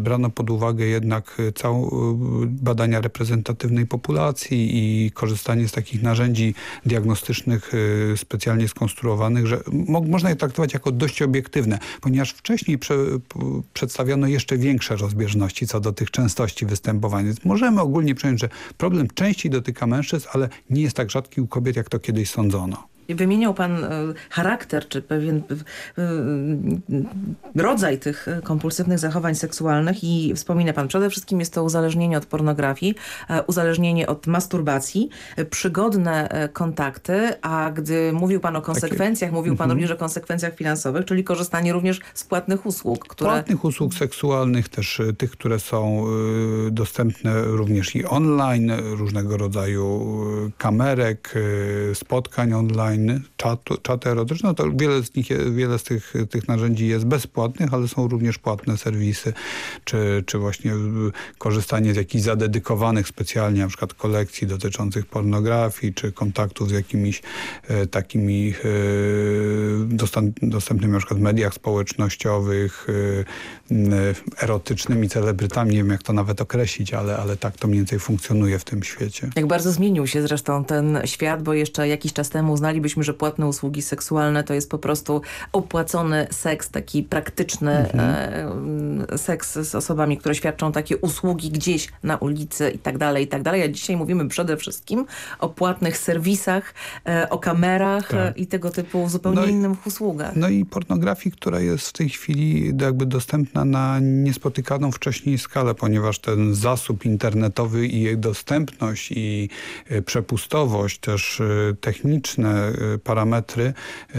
brano pod uwagę jednak całą e, badania reprezentatywnej populacji i korzystanie z takich narzędzi diagnostycznych specjalnie skonstruowanych, że mo można je traktować jako dość obiektywne, ponieważ wcześniej prze przedstawiono jeszcze większe rozbieżności co do tych częstości występowania. Możemy ogólnie przyjąć, że problem częściej dotyka mężczyzn, ale nie jest tak rzadki u kobiet, jak to kiedyś sądzono. Wymieniał pan charakter, czy pewien rodzaj tych kompulsywnych zachowań seksualnych i wspomina pan, przede wszystkim jest to uzależnienie od pornografii, uzależnienie od masturbacji, przygodne kontakty, a gdy mówił pan o konsekwencjach, mówił pan mhm. również o konsekwencjach finansowych, czyli korzystanie również z płatnych usług. Które... Płatnych usług seksualnych, też tych, które są dostępne również i online, różnego rodzaju kamerek, spotkań online, online, czat, czaty erotyczne, no to wiele z nich, wiele z tych, tych narzędzi jest bezpłatnych, ale są również płatne serwisy, czy, czy właśnie korzystanie z jakichś zadedykowanych specjalnie na przykład kolekcji dotyczących pornografii, czy kontaktów z jakimiś e, takimi e, dostęp, dostępnymi na przykład w mediach społecznościowych, e, erotycznymi celebrytami, nie wiem jak to nawet określić, ale, ale tak to mniej więcej funkcjonuje w tym świecie. Jak bardzo zmienił się zresztą ten świat, bo jeszcze jakiś czas temu uznali myślelibyśmy, że płatne usługi seksualne to jest po prostu opłacony seks, taki praktyczny mhm. e, seks z osobami, które świadczą takie usługi gdzieś na ulicy i tak dalej, i tak dalej. A dzisiaj mówimy przede wszystkim o płatnych serwisach, e, o kamerach tak. e, i tego typu zupełnie no innych usługach. No i pornografii, która jest w tej chwili jakby dostępna na niespotykaną wcześniej skalę, ponieważ ten zasób internetowy i jej dostępność i e, przepustowość, też e, techniczne parametry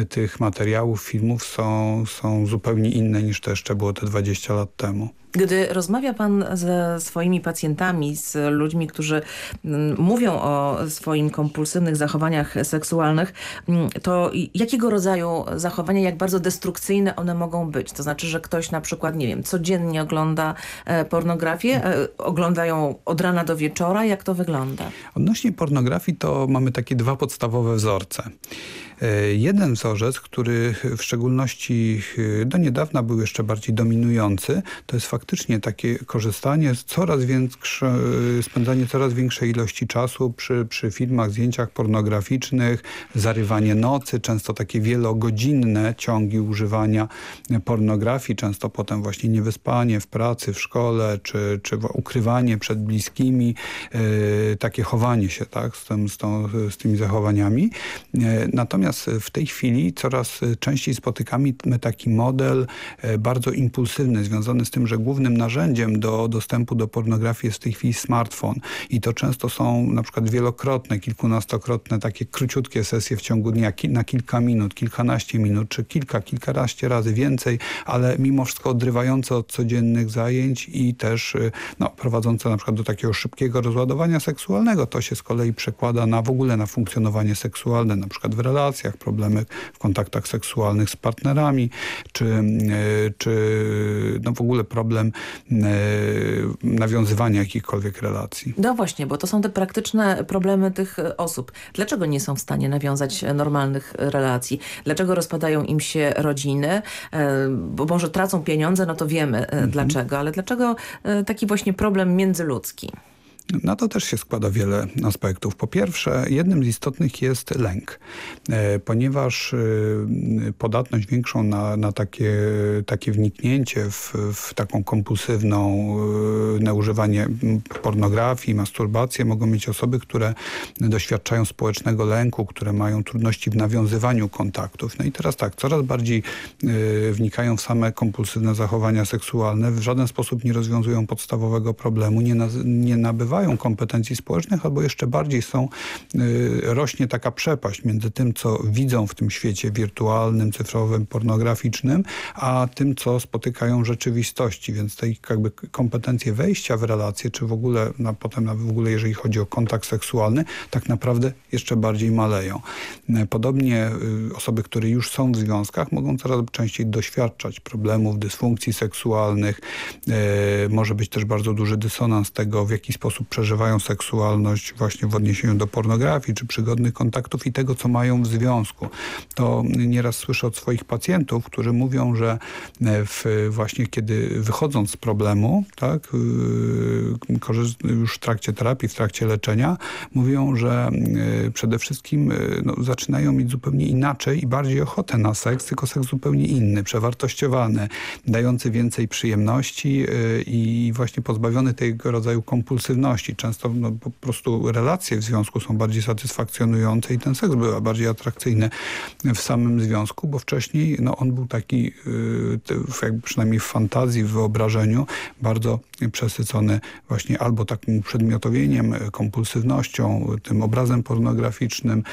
tych materiałów, filmów są, są zupełnie inne niż to jeszcze było te 20 lat temu. Gdy rozmawia pan ze swoimi pacjentami, z ludźmi, którzy mm, mówią o swoim kompulsywnych zachowaniach seksualnych, mm, to jakiego rodzaju zachowania, jak bardzo destrukcyjne one mogą być? To znaczy, że ktoś na przykład, nie wiem, codziennie ogląda e, pornografię, e, ogląda ją od rana do wieczora. Jak to wygląda? Odnośnie pornografii to mamy takie dwa podstawowe wzorce. E, jeden wzorzec, który w szczególności do niedawna był jeszcze bardziej dominujący, to jest faktycznie takie korzystanie z coraz większe, spędzanie coraz większej ilości czasu przy, przy filmach, zdjęciach pornograficznych, zarywanie nocy, często takie wielogodzinne ciągi używania pornografii, często potem właśnie niewyspanie w pracy, w szkole, czy, czy ukrywanie przed bliskimi, e, takie chowanie się tak, z, tym, z, tą, z tymi zachowaniami. E, natomiast Natomiast w tej chwili coraz częściej spotykamy taki model e, bardzo impulsywny, związany z tym, że głównym narzędziem do dostępu do pornografii jest w tej chwili smartfon. I to często są na przykład wielokrotne, kilkunastokrotne, takie króciutkie sesje w ciągu dnia, na kilka minut, kilkanaście minut, czy kilka, kilkanaście razy więcej, ale mimo wszystko odrywające od codziennych zajęć i też e, no, prowadzące na przykład do takiego szybkiego rozładowania seksualnego. To się z kolei przekłada na w ogóle na funkcjonowanie seksualne, na przykład w relacji, relacjach, problemy w kontaktach seksualnych z partnerami, czy, e, czy no w ogóle problem e, nawiązywania jakichkolwiek relacji. No właśnie, bo to są te praktyczne problemy tych osób. Dlaczego nie są w stanie nawiązać normalnych relacji? Dlaczego rozpadają im się rodziny? E, bo może tracą pieniądze, no to wiemy mhm. dlaczego, ale dlaczego taki właśnie problem międzyludzki? Na to też się składa wiele aspektów. Po pierwsze, jednym z istotnych jest lęk, e, ponieważ e, podatność większą na, na takie, takie wniknięcie w, w taką kompulsywną e, na używanie pornografii, masturbację mogą mieć osoby, które doświadczają społecznego lęku, które mają trudności w nawiązywaniu kontaktów. No i teraz tak, coraz bardziej wnikają w same kompulsywne zachowania seksualne, w żaden sposób nie rozwiązują podstawowego problemu, nie, nie nabywają nabywają kompetencji społecznych, albo jeszcze bardziej są, y, rośnie taka przepaść między tym, co widzą w tym świecie wirtualnym, cyfrowym, pornograficznym, a tym, co spotykają w rzeczywistości. Więc te jakby kompetencje wejścia w relacje, czy w ogóle, na, potem w ogóle jeżeli chodzi o kontakt seksualny, tak naprawdę jeszcze bardziej maleją. Podobnie y, osoby, które już są w związkach, mogą coraz częściej doświadczać problemów, dysfunkcji seksualnych. Y, może być też bardzo duży dysonans tego, w jaki sposób przeżywają seksualność właśnie w odniesieniu do pornografii czy przygodnych kontaktów i tego, co mają w związku. To nieraz słyszę od swoich pacjentów, którzy mówią, że e, w, właśnie kiedy wychodząc z problemu, tak, y, już w trakcie terapii, w trakcie leczenia, mówią, że y, przede wszystkim y, no, zaczynają mieć zupełnie inaczej i bardziej ochotę na seks, tylko seks zupełnie inny, przewartościowany, dający więcej przyjemności i właśnie pozbawiony tego rodzaju kompulsywności Często no, po prostu relacje w związku są bardziej satysfakcjonujące i ten seks był bardziej atrakcyjny w samym związku, bo wcześniej no, on był taki, yy, jakby przynajmniej w fantazji, w wyobrażeniu, bardzo przesycony właśnie albo takim przedmiotowieniem, kompulsywnością, tym obrazem pornograficznym,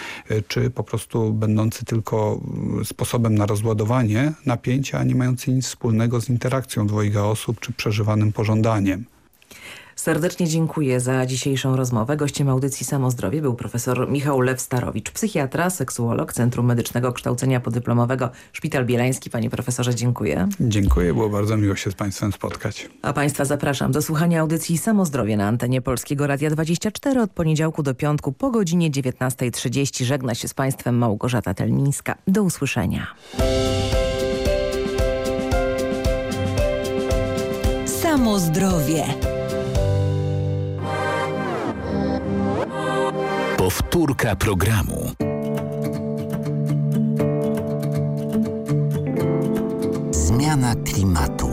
czy po prostu będący tylko sposobem na rozładowanie napięcia, a nie mający nic wspólnego z interakcją dwojga osób, czy przeżywanym pożądaniem. Serdecznie dziękuję za dzisiejszą rozmowę. Gościem audycji Samozdrowie był profesor Michał Lew-Starowicz, psychiatra, seksuolog Centrum Medycznego Kształcenia Podyplomowego Szpital Bielański. Panie profesorze, dziękuję. Dziękuję, było bardzo miło się z Państwem spotkać. A Państwa zapraszam do słuchania audycji Samozdrowie na antenie Polskiego Radia 24 od poniedziałku do piątku po godzinie 19.30. Żegna się z Państwem Małgorzata Telmińska. Do usłyszenia. Samozdrowie. Powtórka programu. Zmiana klimatu.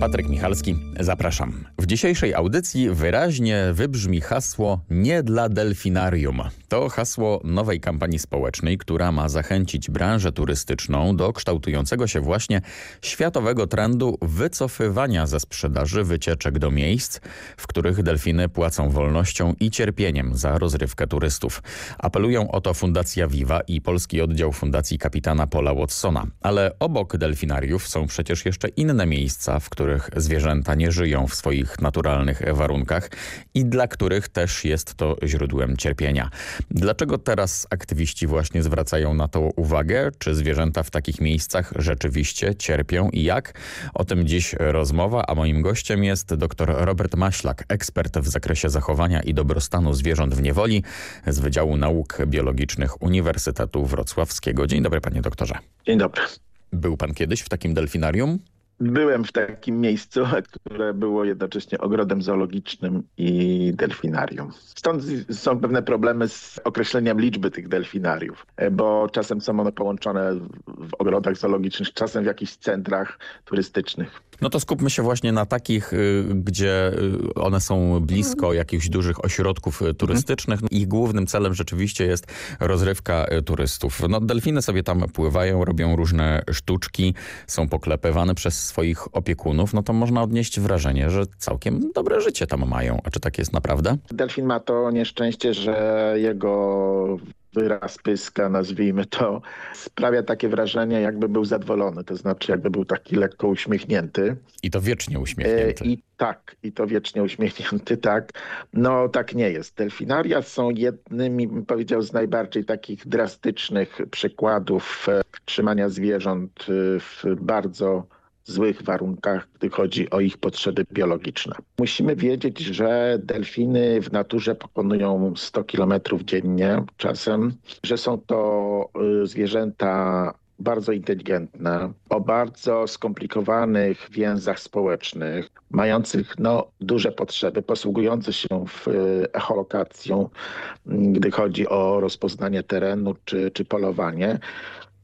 Patryk Michalski, zapraszam. W dzisiejszej audycji wyraźnie wybrzmi hasło nie dla delfinarium. To hasło nowej kampanii społecznej, która ma zachęcić branżę turystyczną do kształtującego się właśnie światowego trendu wycofywania ze sprzedaży wycieczek do miejsc, w których delfiny płacą wolnością i cierpieniem za rozrywkę turystów. Apelują o to Fundacja Viva i polski oddział Fundacji Kapitana Paula Watsona. Ale obok delfinariów są przecież jeszcze inne miejsca, w których zwierzęta nie żyją w swoich naturalnych warunkach i dla których też jest to źródłem cierpienia. Dlaczego teraz aktywiści właśnie zwracają na to uwagę? Czy zwierzęta w takich miejscach rzeczywiście cierpią i jak? O tym dziś rozmowa, a moim gościem jest dr Robert Maślak, ekspert w zakresie zachowania i dobrostanu zwierząt w niewoli z Wydziału Nauk Biologicznych Uniwersytetu Wrocławskiego. Dzień dobry panie doktorze. Dzień dobry. Był pan kiedyś w takim delfinarium? Byłem w takim miejscu, <laughs> które było jednocześnie ogrodem zoologicznym i delfinarium. Stąd są pewne problemy z określeniem liczby tych delfinariów, bo czasem są one połączone w ogrodach zoologicznych, czasem w jakichś centrach turystycznych. No to skupmy się właśnie na takich, y, gdzie y, one są blisko jakichś dużych ośrodków y, turystycznych. Ich głównym celem rzeczywiście jest rozrywka turystów. No delfiny sobie tam pływają, robią różne sztuczki, są poklepywane przez swoich opiekunów. No to można odnieść wrażenie, że całkiem dobre życie tam mają. A czy tak jest naprawdę? Delfin ma to nieszczęście, że jego wyraz pyska, nazwijmy to, sprawia takie wrażenie, jakby był zadowolony, to znaczy jakby był taki lekko uśmiechnięty. I to wiecznie uśmiechnięty. I tak, i to wiecznie uśmiechnięty, <laughs> tak. No tak nie jest. Delfinaria są jednymi, bym powiedział, z najbardziej takich drastycznych przykładów e, trzymania zwierząt e, w bardzo złych warunkach, gdy chodzi o ich potrzeby biologiczne. Musimy wiedzieć, że delfiny w naturze pokonują 100 kilometrów dziennie czasem, że są to y, zwierzęta bardzo inteligentne, o bardzo skomplikowanych więzach społecznych, mających no, duże potrzeby, posługujące się w y, echolokacją, gdy chodzi o rozpoznanie terenu czy, czy polowanie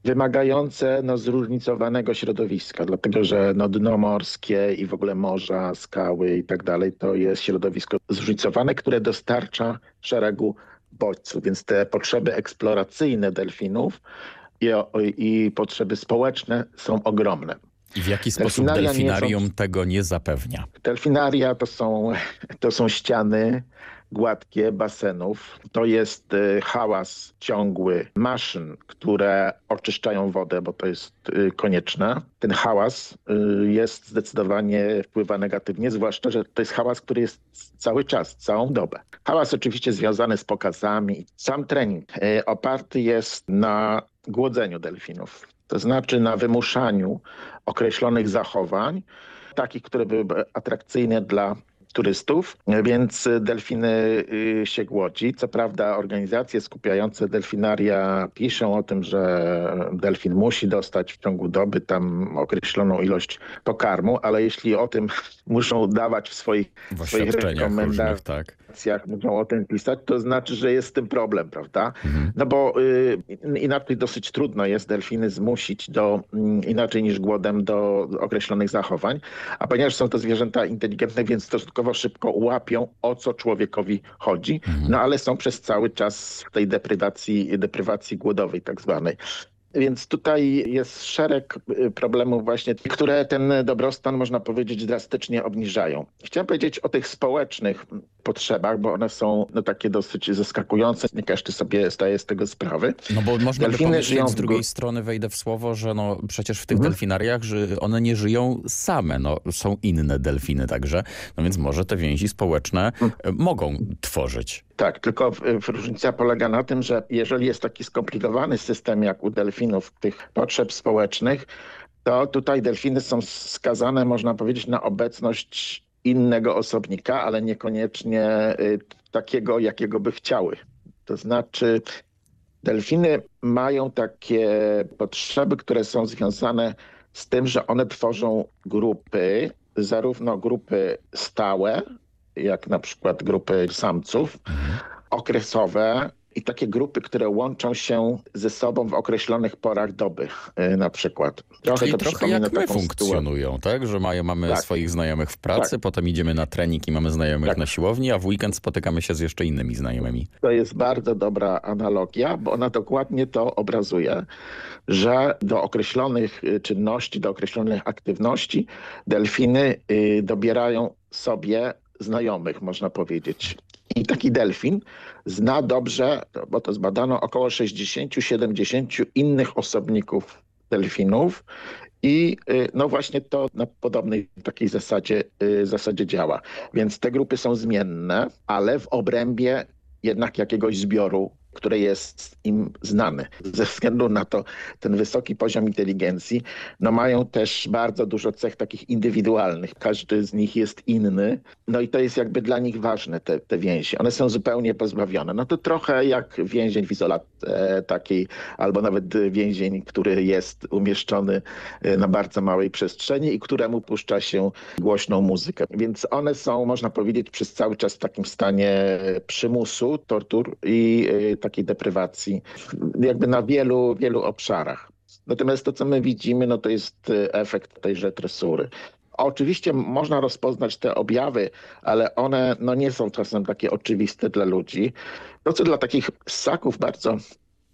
wymagające no, zróżnicowanego środowiska, dlatego że no, dno morskie i w ogóle morza, skały i tak dalej to jest środowisko zróżnicowane, które dostarcza szeregu bodźców, więc te potrzeby eksploracyjne delfinów i, i potrzeby społeczne są ogromne. I w jaki sposób delfinarium są... tego nie zapewnia? Delfinaria to są, to są ściany gładkie basenów. To jest y, hałas ciągły maszyn, które oczyszczają wodę, bo to jest y, konieczne. Ten hałas y, jest zdecydowanie wpływa negatywnie, zwłaszcza, że to jest hałas, który jest cały czas, całą dobę. Hałas oczywiście związany z pokazami. Sam trening oparty jest na głodzeniu delfinów. To znaczy na wymuszaniu określonych zachowań, takich, które byłyby atrakcyjne dla turystów, więc delfiny y, się głodzi. Co prawda organizacje skupiające delfinaria piszą o tym, że delfin musi dostać w ciągu doby tam określoną ilość pokarmu, ale jeśli o tym <laughs> muszą dawać w swoich, w swoich rekomendacjach, tak muszą o tym pisać, to znaczy, że jest z tym problem, prawda? Mhm. No bo y, inaczej dosyć trudno jest delfiny zmusić do, y, inaczej niż głodem, do określonych zachowań, a ponieważ są to zwierzęta inteligentne, więc stosunkowo szybko łapią, o co człowiekowi chodzi, mhm. no ale są przez cały czas w tej deprywacji, deprywacji głodowej tak zwanej. Więc tutaj jest szereg y, problemów właśnie, które ten dobrostan, można powiedzieć, drastycznie obniżają. Chciałem powiedzieć o tych społecznych potrzebach, bo one są no, takie dosyć zaskakujące. Nie każdy sobie zdaje z tego sprawy. No bo można Delfiny by powiedzieć, z drugiej strony wejdę w słowo, że no przecież w tych mhm. delfinariach że one nie żyją same. No, są inne delfiny także. No więc może te więzi społeczne mhm. mogą tworzyć. Tak, tylko różnica polega na tym, że jeżeli jest taki skomplikowany system jak u delfinów tych potrzeb społecznych, to tutaj delfiny są skazane, można powiedzieć, na obecność innego osobnika, ale niekoniecznie y, takiego, jakiego by chciały. To znaczy delfiny mają takie potrzeby, które są związane z tym, że one tworzą grupy, zarówno grupy stałe, jak na przykład grupy samców, okresowe i takie grupy, które łączą się ze sobą w określonych porach doby y, na przykład. Trochę Czyli to trochę jak my funkcjonują, tak? Że mają, mamy tak. swoich znajomych w pracy, tak. potem idziemy na trening i mamy znajomych tak. na siłowni, a w weekend spotykamy się z jeszcze innymi znajomymi. To jest bardzo dobra analogia, bo ona dokładnie to obrazuje, że do określonych y, czynności, do określonych aktywności delfiny y, dobierają sobie znajomych, można powiedzieć. I taki delfin zna dobrze, bo to zbadano, około 60-70 innych osobników delfinów i y, no właśnie to na podobnej takiej zasadzie, y, zasadzie działa. Więc te grupy są zmienne, ale w obrębie jednak jakiegoś zbioru które jest im znane. Ze względu na to ten wysoki poziom inteligencji, no mają też bardzo dużo cech takich indywidualnych. Każdy z nich jest inny. No i to jest jakby dla nich ważne, te, te więzi. One są zupełnie pozbawione. No to trochę jak więzień w izolacji takiej, albo nawet więzień, który jest umieszczony e, na bardzo małej przestrzeni i któremu puszcza się głośną muzykę. Więc one są, można powiedzieć, przez cały czas w takim stanie przymusu, tortur i e, takiej deprywacji, jakby na wielu, wielu obszarach. Natomiast to, co my widzimy, no to jest e, efekt tejże tresury. Oczywiście można rozpoznać te objawy, ale one no, nie są czasem takie oczywiste dla ludzi. To, co dla takich ssaków bardzo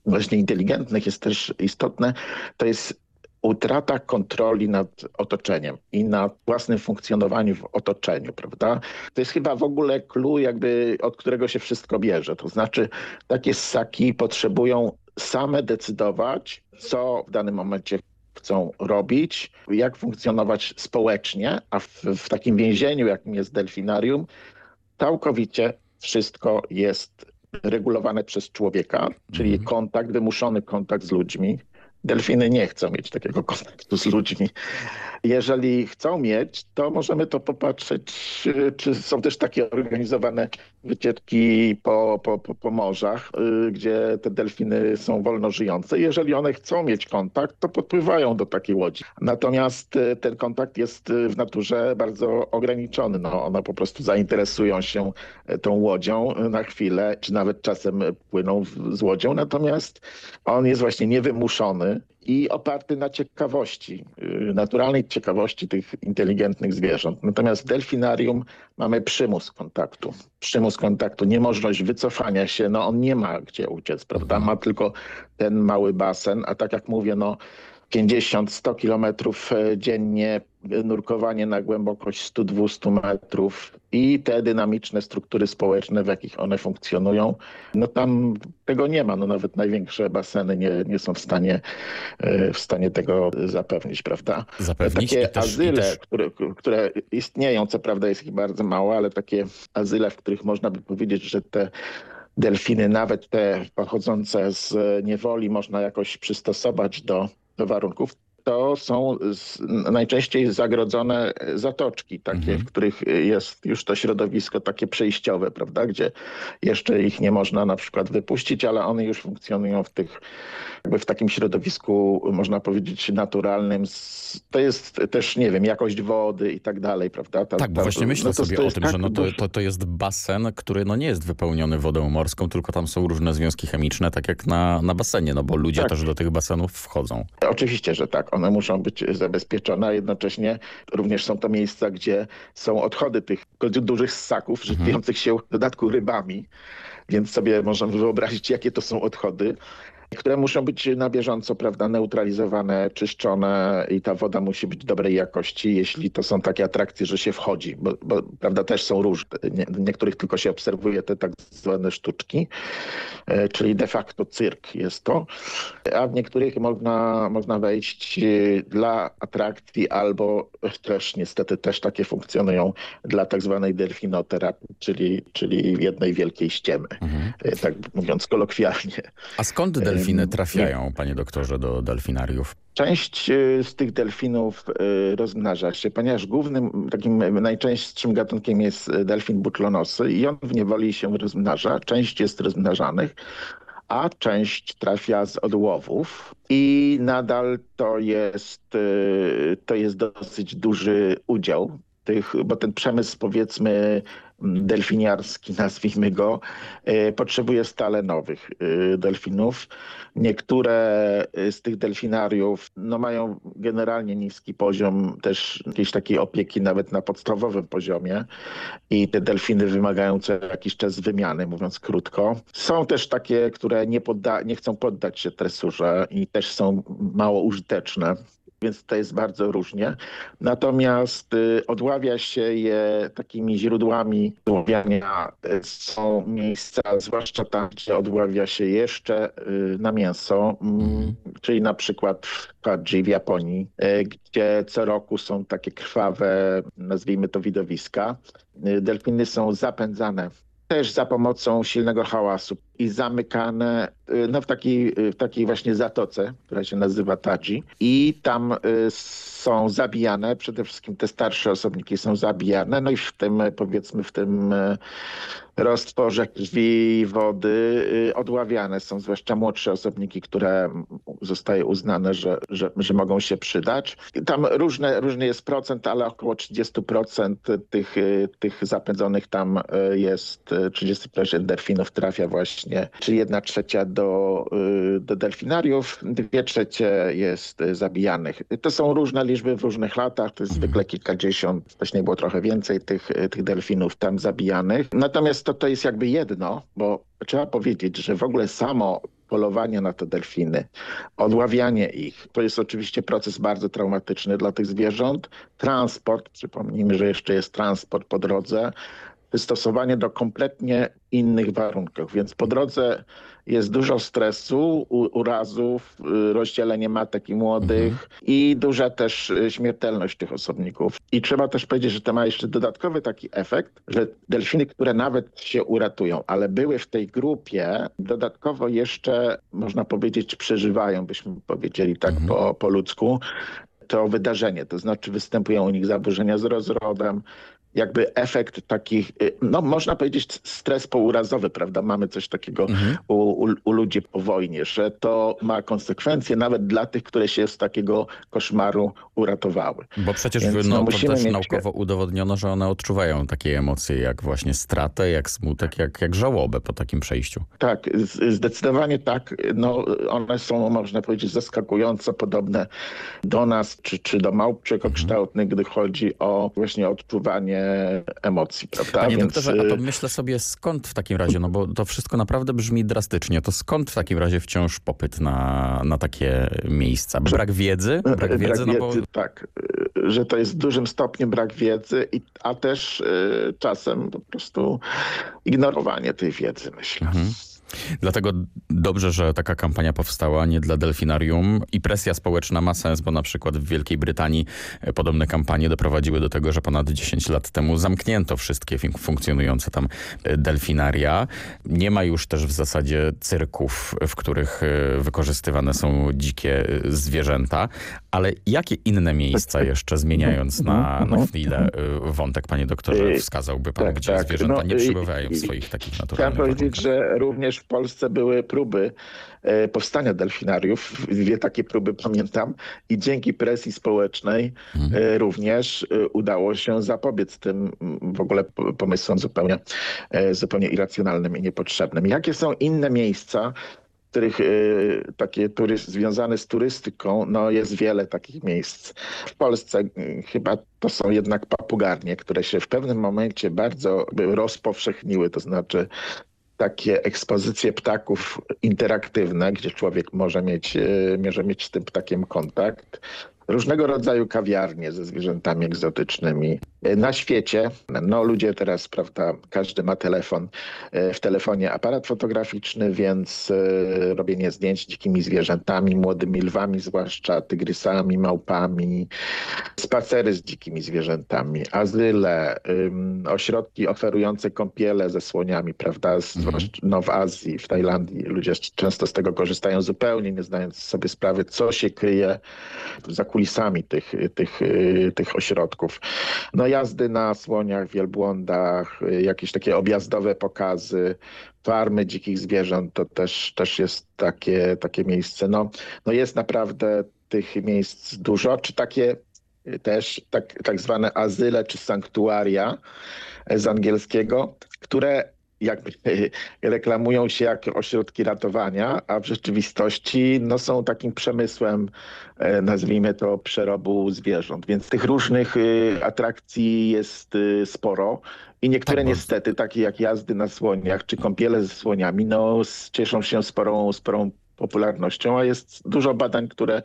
właśnie inteligentnych jest też istotne, to jest utrata kontroli nad otoczeniem i nad własnym funkcjonowaniem w otoczeniu, prawda? To jest chyba w ogóle clue, jakby od którego się wszystko bierze. To znaczy takie ssaki potrzebują same decydować, co w danym momencie chcą robić, jak funkcjonować społecznie, a w, w takim więzieniu, jakim jest delfinarium, całkowicie wszystko jest regulowane przez człowieka, czyli mhm. kontakt, wymuszony kontakt z ludźmi, Delfiny nie chcą mieć takiego kontaktu z ludźmi. Jeżeli chcą mieć, to możemy to popatrzeć, czy są też takie organizowane wycieczki po, po, po, morzach, y, gdzie te delfiny są wolno żyjące. Jeżeli one chcą mieć kontakt, to podpływają do takiej łodzi. Natomiast y, ten kontakt jest w naturze bardzo ograniczony. No, one po prostu zainteresują się y, tą łodzią na chwilę, czy nawet czasem płyną z łodzią. Natomiast on jest właśnie niewymuszony i oparty na ciekawości, y, naturalnej ciekawości tych inteligentnych zwierząt. Natomiast w delfinarium mamy przymus kontaktu. Przymus kontaktu, niemożność wycofania się, no on nie ma gdzie uciec, prawda? Ma tylko ten mały basen, a tak jak mówię, no 50-100 kilometrów e, dziennie, nurkowanie na głębokość 100-200 metrów i te dynamiczne struktury społeczne, w jakich one funkcjonują, no tam tego nie ma. No nawet największe baseny nie, nie są w stanie, e, w stanie tego zapewnić, prawda? Zapewnić takie też, azyle, też... które, które istnieją, co prawda jest ich bardzo mało, ale takie azyle, w których można by powiedzieć, że te delfiny, nawet te pochodzące z niewoli, można jakoś przystosować do warunków, to są najczęściej zagrodzone zatoczki, takie, mhm. w których jest już to środowisko takie przejściowe, prawda, gdzie jeszcze ich nie można na przykład wypuścić, ale one już funkcjonują w tych, jakby w takim środowisku, można powiedzieć, naturalnym. To jest też, nie wiem, jakość wody i tak dalej, prawda? Ta, tak, bo właśnie myślę no to, sobie to o tym, tak że no to, to, to jest basen, który no nie jest wypełniony wodą morską, tylko tam są różne związki chemiczne, tak jak na, na basenie, no bo ludzie tak. też do tych basenów wchodzą. Oczywiście, że tak one muszą być zabezpieczone, a jednocześnie również są to miejsca, gdzie są odchody tych dużych ssaków, mhm. żywiących się w dodatku rybami, więc sobie możemy wyobrazić, jakie to są odchody które muszą być na bieżąco prawda, neutralizowane, czyszczone i ta woda musi być dobrej jakości, jeśli to są takie atrakcje, że się wchodzi, bo, bo prawda, też są różne. Nie, niektórych tylko się obserwuje te tak zwane sztuczki, e, czyli de facto cyrk jest to, a w niektórych można, można wejść e, dla atrakcji albo też niestety też takie funkcjonują dla tak zwanej delfinoterapii, czyli, czyli jednej wielkiej ściemy, mhm. E, tak mówiąc kolokwialnie. A skąd delfin delfiny trafiają, panie doktorze, do delfinariów? Część y, z tych delfinów y, rozmnaża się, ponieważ głównym, takim najczęstszym gatunkiem jest delfin butlonosy i on w niewoli się rozmnaża. Część jest rozmnażanych, a część trafia z odłowów i nadal to jest, to jest dosyć duży udział tych, bo ten przemysł powiedzmy delfiniarski, <laughs> nazwijmy go, potrzebuje stale nowych delfinów. Niektóre z tych delfinariów no, mają generalnie niski poziom też jakiejś takiej opieki nawet na podstawowym poziomie i te delfiny wymagają co jakiś czas wymiany, mówiąc krótko. Są też takie, które nie, podda nie chcą poddać się tresurze i też są mało użyteczne więc to jest bardzo różnie. Natomiast y, odławia się je takimi źródłami odławiania. Y, są miejsca, zwłaszcza tam, gdzie odławia się jeszcze y, na mięso, mm, czyli na przykład w Kadzi w Japonii, gdzie co roku są takie krwawe, nazwijmy to widowiska. Delfiny są zapędzane też za pomocą silnego hałasu i zamykane y, no, w, takiej, w takiej właśnie zatoce, która się nazywa Tadzi i tam y, są zabijane, przede wszystkim te starsze osobniki są zabijane, no i w tym powiedzmy w tym y, roztworze krwi, wody odławiane są, zwłaszcza młodsze osobniki, które zostaje uznane, że, że, że mogą się przydać. Tam różne, różny jest procent, ale około 30% tych, tych zapędzonych tam jest, 30% delfinów trafia właśnie czyli jedna trzecia do, y, do delfinariów, dwie trzecie jest zabijanych. To są różne liczby w różnych latach, to jest mhm. zwykle kilkadziesiąt, wcześniej było trochę więcej tych, tych delfinów tam zabijanych. Natomiast to, to jest jakby jedno, bo trzeba powiedzieć, że w ogóle samo polowanie na te delfiny, odławianie ich. To jest oczywiście proces bardzo traumatyczny dla tych zwierząt. Transport, przypomnijmy, że jeszcze jest transport po drodze, wystosowanie do kompletnie innych warunków. Więc po drodze jest dużo stresu, urazów, y, rozdzielenie matek i młodych mhm. i duża też y, śmiertelność tych osobników. I trzeba też powiedzieć, że to ma jeszcze dodatkowy taki efekt, że delfiny, które nawet się uratują, ale były w tej grupie, dodatkowo jeszcze, można powiedzieć, przeżywają, byśmy powiedzieli tak mhm. po, po ludzku, to wydarzenie, to znaczy występują u nich zaburzenia z rozrodem, jakby efekt takich, y, no można powiedzieć stres pourazowy, prawda? Mamy coś takiego mhm. u, u, u, ludzi po wojnie, że to ma konsekwencje nawet dla tych, które się z takiego koszmaru uratowały. Bo przecież Więc, no, no, też mieć... naukowo udowodniono, że one odczuwają takie emocje jak właśnie stratę, jak smutek, jak, jak żałobę po takim przejściu. Tak, zdecydowanie tak. No, one są, można powiedzieć, zaskakująco podobne do nas, czy, czy do małp czekokształtnych, mhm. gdy chodzi o właśnie odczuwanie emocji, prawda? Panie Więc... doktorze, a to y, myślę sobie skąd w takim razie, no bo to wszystko naprawdę brzmi drastycznie, to skąd w takim razie wciąż popyt na, na takie miejsca? Brak wiedzy? Brak, brak wiedzy, no bo... tak. Y, że to jest w dużym stopniu brak wiedzy, a też y, czasem po prostu ignorowanie tej wiedzy, myślę. Mhm. Dlatego dobrze, że taka kampania powstała, nie dla delfinarium i presja społeczna ma sens, bo na przykład w Wielkiej Brytanii e, podobne kampanie doprowadziły do tego, że ponad 10 lat temu zamknięto wszystkie funkcjonujące tam e, delfinaria. Nie ma już też w zasadzie cyrków, w których e, wykorzystywane są dzikie zwierzęta, ale jakie inne miejsca jeszcze zmieniając na, na chwilę wątek, panie doktorze, wskazałby pan, tak, gdzie tak. zwierzęta no, nie przebywają w swoich takich naturalnych Chciałem powiedzieć, że również w Polsce były próby e, powstania delfinariów. Dwie takie próby pamiętam i dzięki presji społecznej mhm. E, również e, udało się zapobiec tym w ogóle pomysłom zupełnie, zupełnie irracjonalnym i niepotrzebnym. Jakie są inne miejsca, których y, takie tury, związane z turystyką, no jest wiele takich miejsc. W Polsce y, chyba to są jednak papugarnie, które się w pewnym momencie bardzo rozpowszechniły, to znaczy takie ekspozycje ptaków interaktywne, gdzie człowiek może mieć, e, może mieć z tym ptakiem kontakt różnego rodzaju kawiarnie ze zwierzętami egzotycznymi. Na świecie, no ludzie teraz, prawda, każdy ma telefon, e, w telefonie aparat fotograficzny, więc e, robienie zdjęć dzikimi zwierzętami, młodymi lwami, zwłaszcza tygrysami, małpami, spacery z dzikimi zwierzętami, azyle, ośrodki oferujące kąpiele ze słoniami, prawda, zwłaszcza no, w Azji, w Tajlandii ludzie często z tego korzystają zupełnie nie znając sobie sprawy, co się kryje za kulisami tych, tych, y, tych ośrodków. No jazdy na słoniach, wielbłądach, y, jakieś takie objazdowe pokazy, farmy dzikich zwierząt, to też, też jest takie, takie miejsce. No, no jest naprawdę tych miejsc dużo, czy takie też tak, tak zwane azyle czy sanktuaria z angielskiego, które jakby <laughs> reklamują się jako ośrodki ratowania, a w rzeczywistości no, są takim przemysłem, e, nazwijmy to, przerobu zwierząt. Więc tych różnych y, atrakcji jest y, sporo. I niektóre tak, niestety, takie jak jazdy na słoniach czy kąpiele ze słoniami, no, cieszą się sporą, sporą popularnością, a jest dużo badań, które,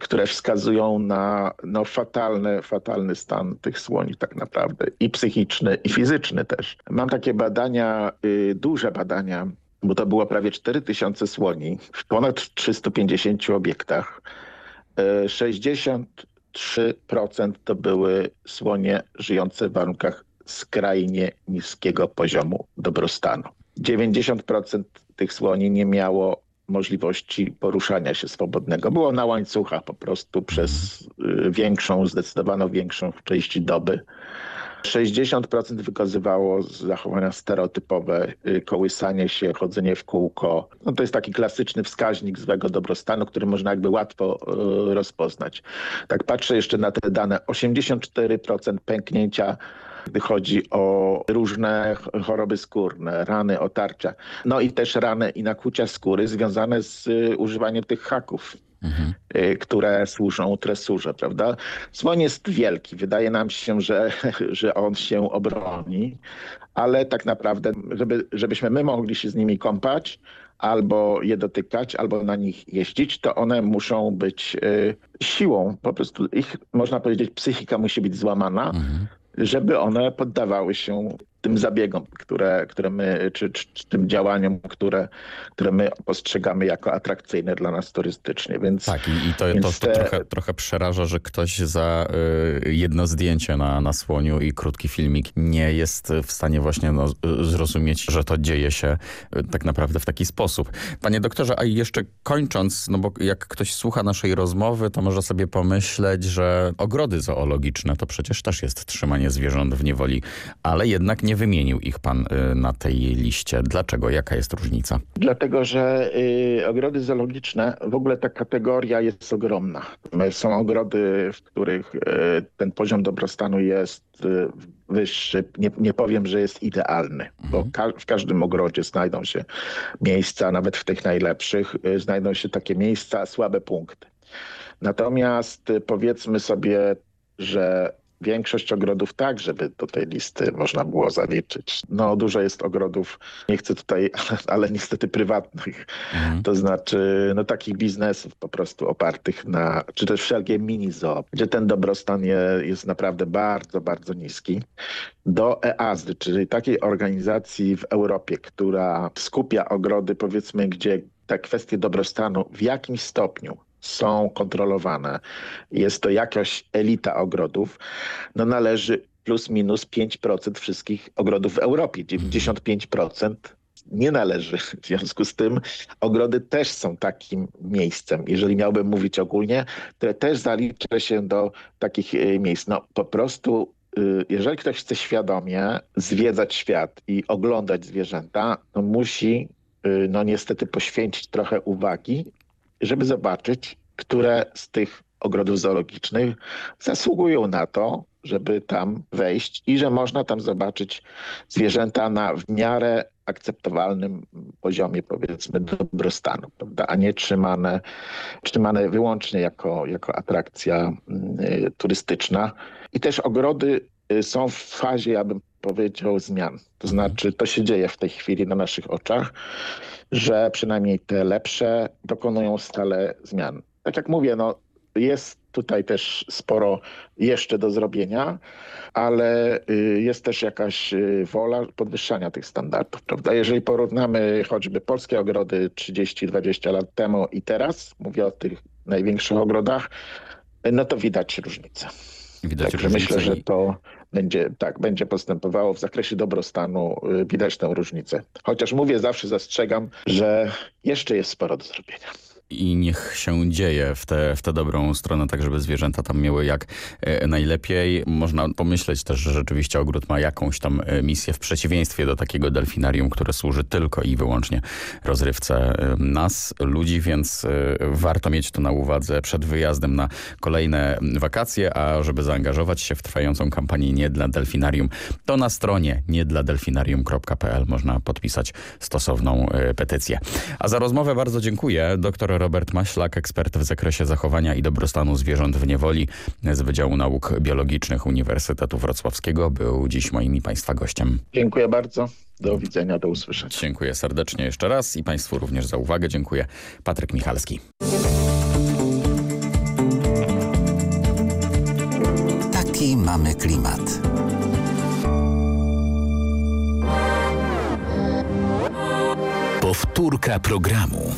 które wskazują na no, fatalny, fatalny stan tych słoni tak naprawdę i psychiczny i fizyczny też. Mam takie badania, y, duże badania, bo to było prawie 4000 słoni w ponad 350 obiektach. 63% y, to były słonie żyjące w warunkach skrajnie niskiego poziomu dobrostanu. 90% tych słoni nie miało możliwości poruszania się swobodnego. Było na łańcuchach po prostu przez y, większą, zdecydowaną większą część doby. 60% wykazywało zachowania stereotypowe, y, kołysanie się, chodzenie w kółko. No to jest taki klasyczny wskaźnik złego dobrostanu, który można jakby łatwo y, rozpoznać. Tak patrzę jeszcze na te dane. 84% pęknięcia gdy chodzi o różne choroby skórne, rany, otarcia. No i też rany i nakłucia skóry związane z y, używaniem tych haków. Mhm. Y, które służą tresurze, prawda? Słoń jest wielki. Wydaje nam się, że, <laughs> że on się obroni, ale tak naprawdę, żeby, żebyśmy my mogli się z nimi kąpać, albo je dotykać, albo na nich jeździć, to one muszą być y, siłą. Po prostu ich, można powiedzieć, psychika musi być złamana, mhm żeby one poddawały się tym zabiegom, które, które my, czy, czy, czy, tym działaniom, które, które my postrzegamy jako atrakcyjne dla nas turystycznie. Więc, tak, i, i to, to, to, trochę, trochę przeraża, że ktoś za y, jedno zdjęcie na, na słoniu i krótki filmik nie jest w stanie właśnie no, zrozumieć, że to dzieje się y, tak naprawdę w taki sposób. Panie doktorze, a jeszcze kończąc, no bo jak ktoś słucha naszej rozmowy, to może sobie pomyśleć, że ogrody zoologiczne to przecież też jest trzymanie zwierząt w niewoli, ale jednak nie nie wymienił ich pan y, na tej liście. Dlaczego? Jaka jest różnica? Dlatego, że y, ogrody zoologiczne, w ogóle ta kategoria jest ogromna. Są ogrody, w których y, ten poziom dobrostanu jest wyższy. Nie, nie powiem, że jest idealny, mhm. bo ka w każdym ogrodzie znajdą się miejsca, nawet w tych najlepszych, znajdą się takie miejsca, słabe punkty. Natomiast powiedzmy sobie, że większość ogrodów tak, żeby do tej listy można było zaliczyć. No dużo jest ogrodów, nie chcę tutaj, <laughs> ale niestety prywatnych, mhm. to znaczy no takich biznesów po prostu opartych na, czy też wszelkie mini zoo, gdzie ten dobrostan jest naprawdę bardzo, bardzo niski. Do EASY, czyli takiej organizacji w Europie, która skupia ogrody powiedzmy, gdzie te kwestie dobrostanu w jakimś stopniu są kontrolowane. Jest to jakaś elita ogrodów. No należy plus minus 5% wszystkich ogrodów w Europie. 95% nie należy. W związku z tym ogrody też są takim miejscem, jeżeli miałbym mówić ogólnie, które też zalicza się do takich e, miejsc. No po prostu y, jeżeli ktoś chce świadomie zwiedzać świat i oglądać zwierzęta, to musi y, no niestety poświęcić trochę uwagi żeby zobaczyć, które z tych ogrodów zoologicznych zasługują na to, żeby tam wejść i że można tam zobaczyć zwierzęta na w miarę akceptowalnym poziomie, powiedzmy, dobrostanu, prawda? a nie trzymane, trzymane wyłącznie jako, jako atrakcja y, turystyczna. I też ogrody y, są w fazie, ja bym powiedział, zmian. To znaczy, to się dzieje w tej chwili na naszych oczach że przynajmniej te lepsze dokonują stale zmian. Tak jak mówię, no, jest tutaj też sporo jeszcze do zrobienia, ale y, jest też jakaś y, wola podwyższania tych standardów. Prawda? Jeżeli porównamy choćby polskie ogrody 30-20 lat temu i teraz, mówię o tych największych ogrodach, no to widać różnicę. Widać Także różnicę myślę, że to będzie, tak, będzie postępowało w zakresie dobrostanu. Y, widać tę różnicę. Chociaż mówię, zawsze zastrzegam, że jeszcze jest sporo do zrobienia. I niech się dzieje w tę w dobrą stronę, tak żeby zwierzęta tam miały jak e, najlepiej. Można pomyśleć też, że rzeczywiście ogród ma jakąś tam e, misję w przeciwieństwie do takiego delfinarium, które służy tylko i wyłącznie rozrywce e, nas, ludzi, więc warto mieć to na uwadze przed wyjazdem na kolejne wakacje, a żeby zaangażować się w trwającą kampanię Nie dla Delfinarium, to na stronie niedladelfinarium.pl można podpisać stosowną petycję. A za rozmowę bardzo dziękuję. Doktor Robert Maślak, ekspert w zakresie zachowania i dobrostanu zwierząt w niewoli z Wydziału Nauk Biologicznych Uniwersytetu Wrocławskiego, był dziś moim i Państwa gościem. Dziękuję bardzo. Do widzenia, do usłyszenia. Dziękuję serdecznie jeszcze raz i Państwu również za uwagę. Dziękuję. Patryk Michalski. Taki mamy klimat. Powtórka programu.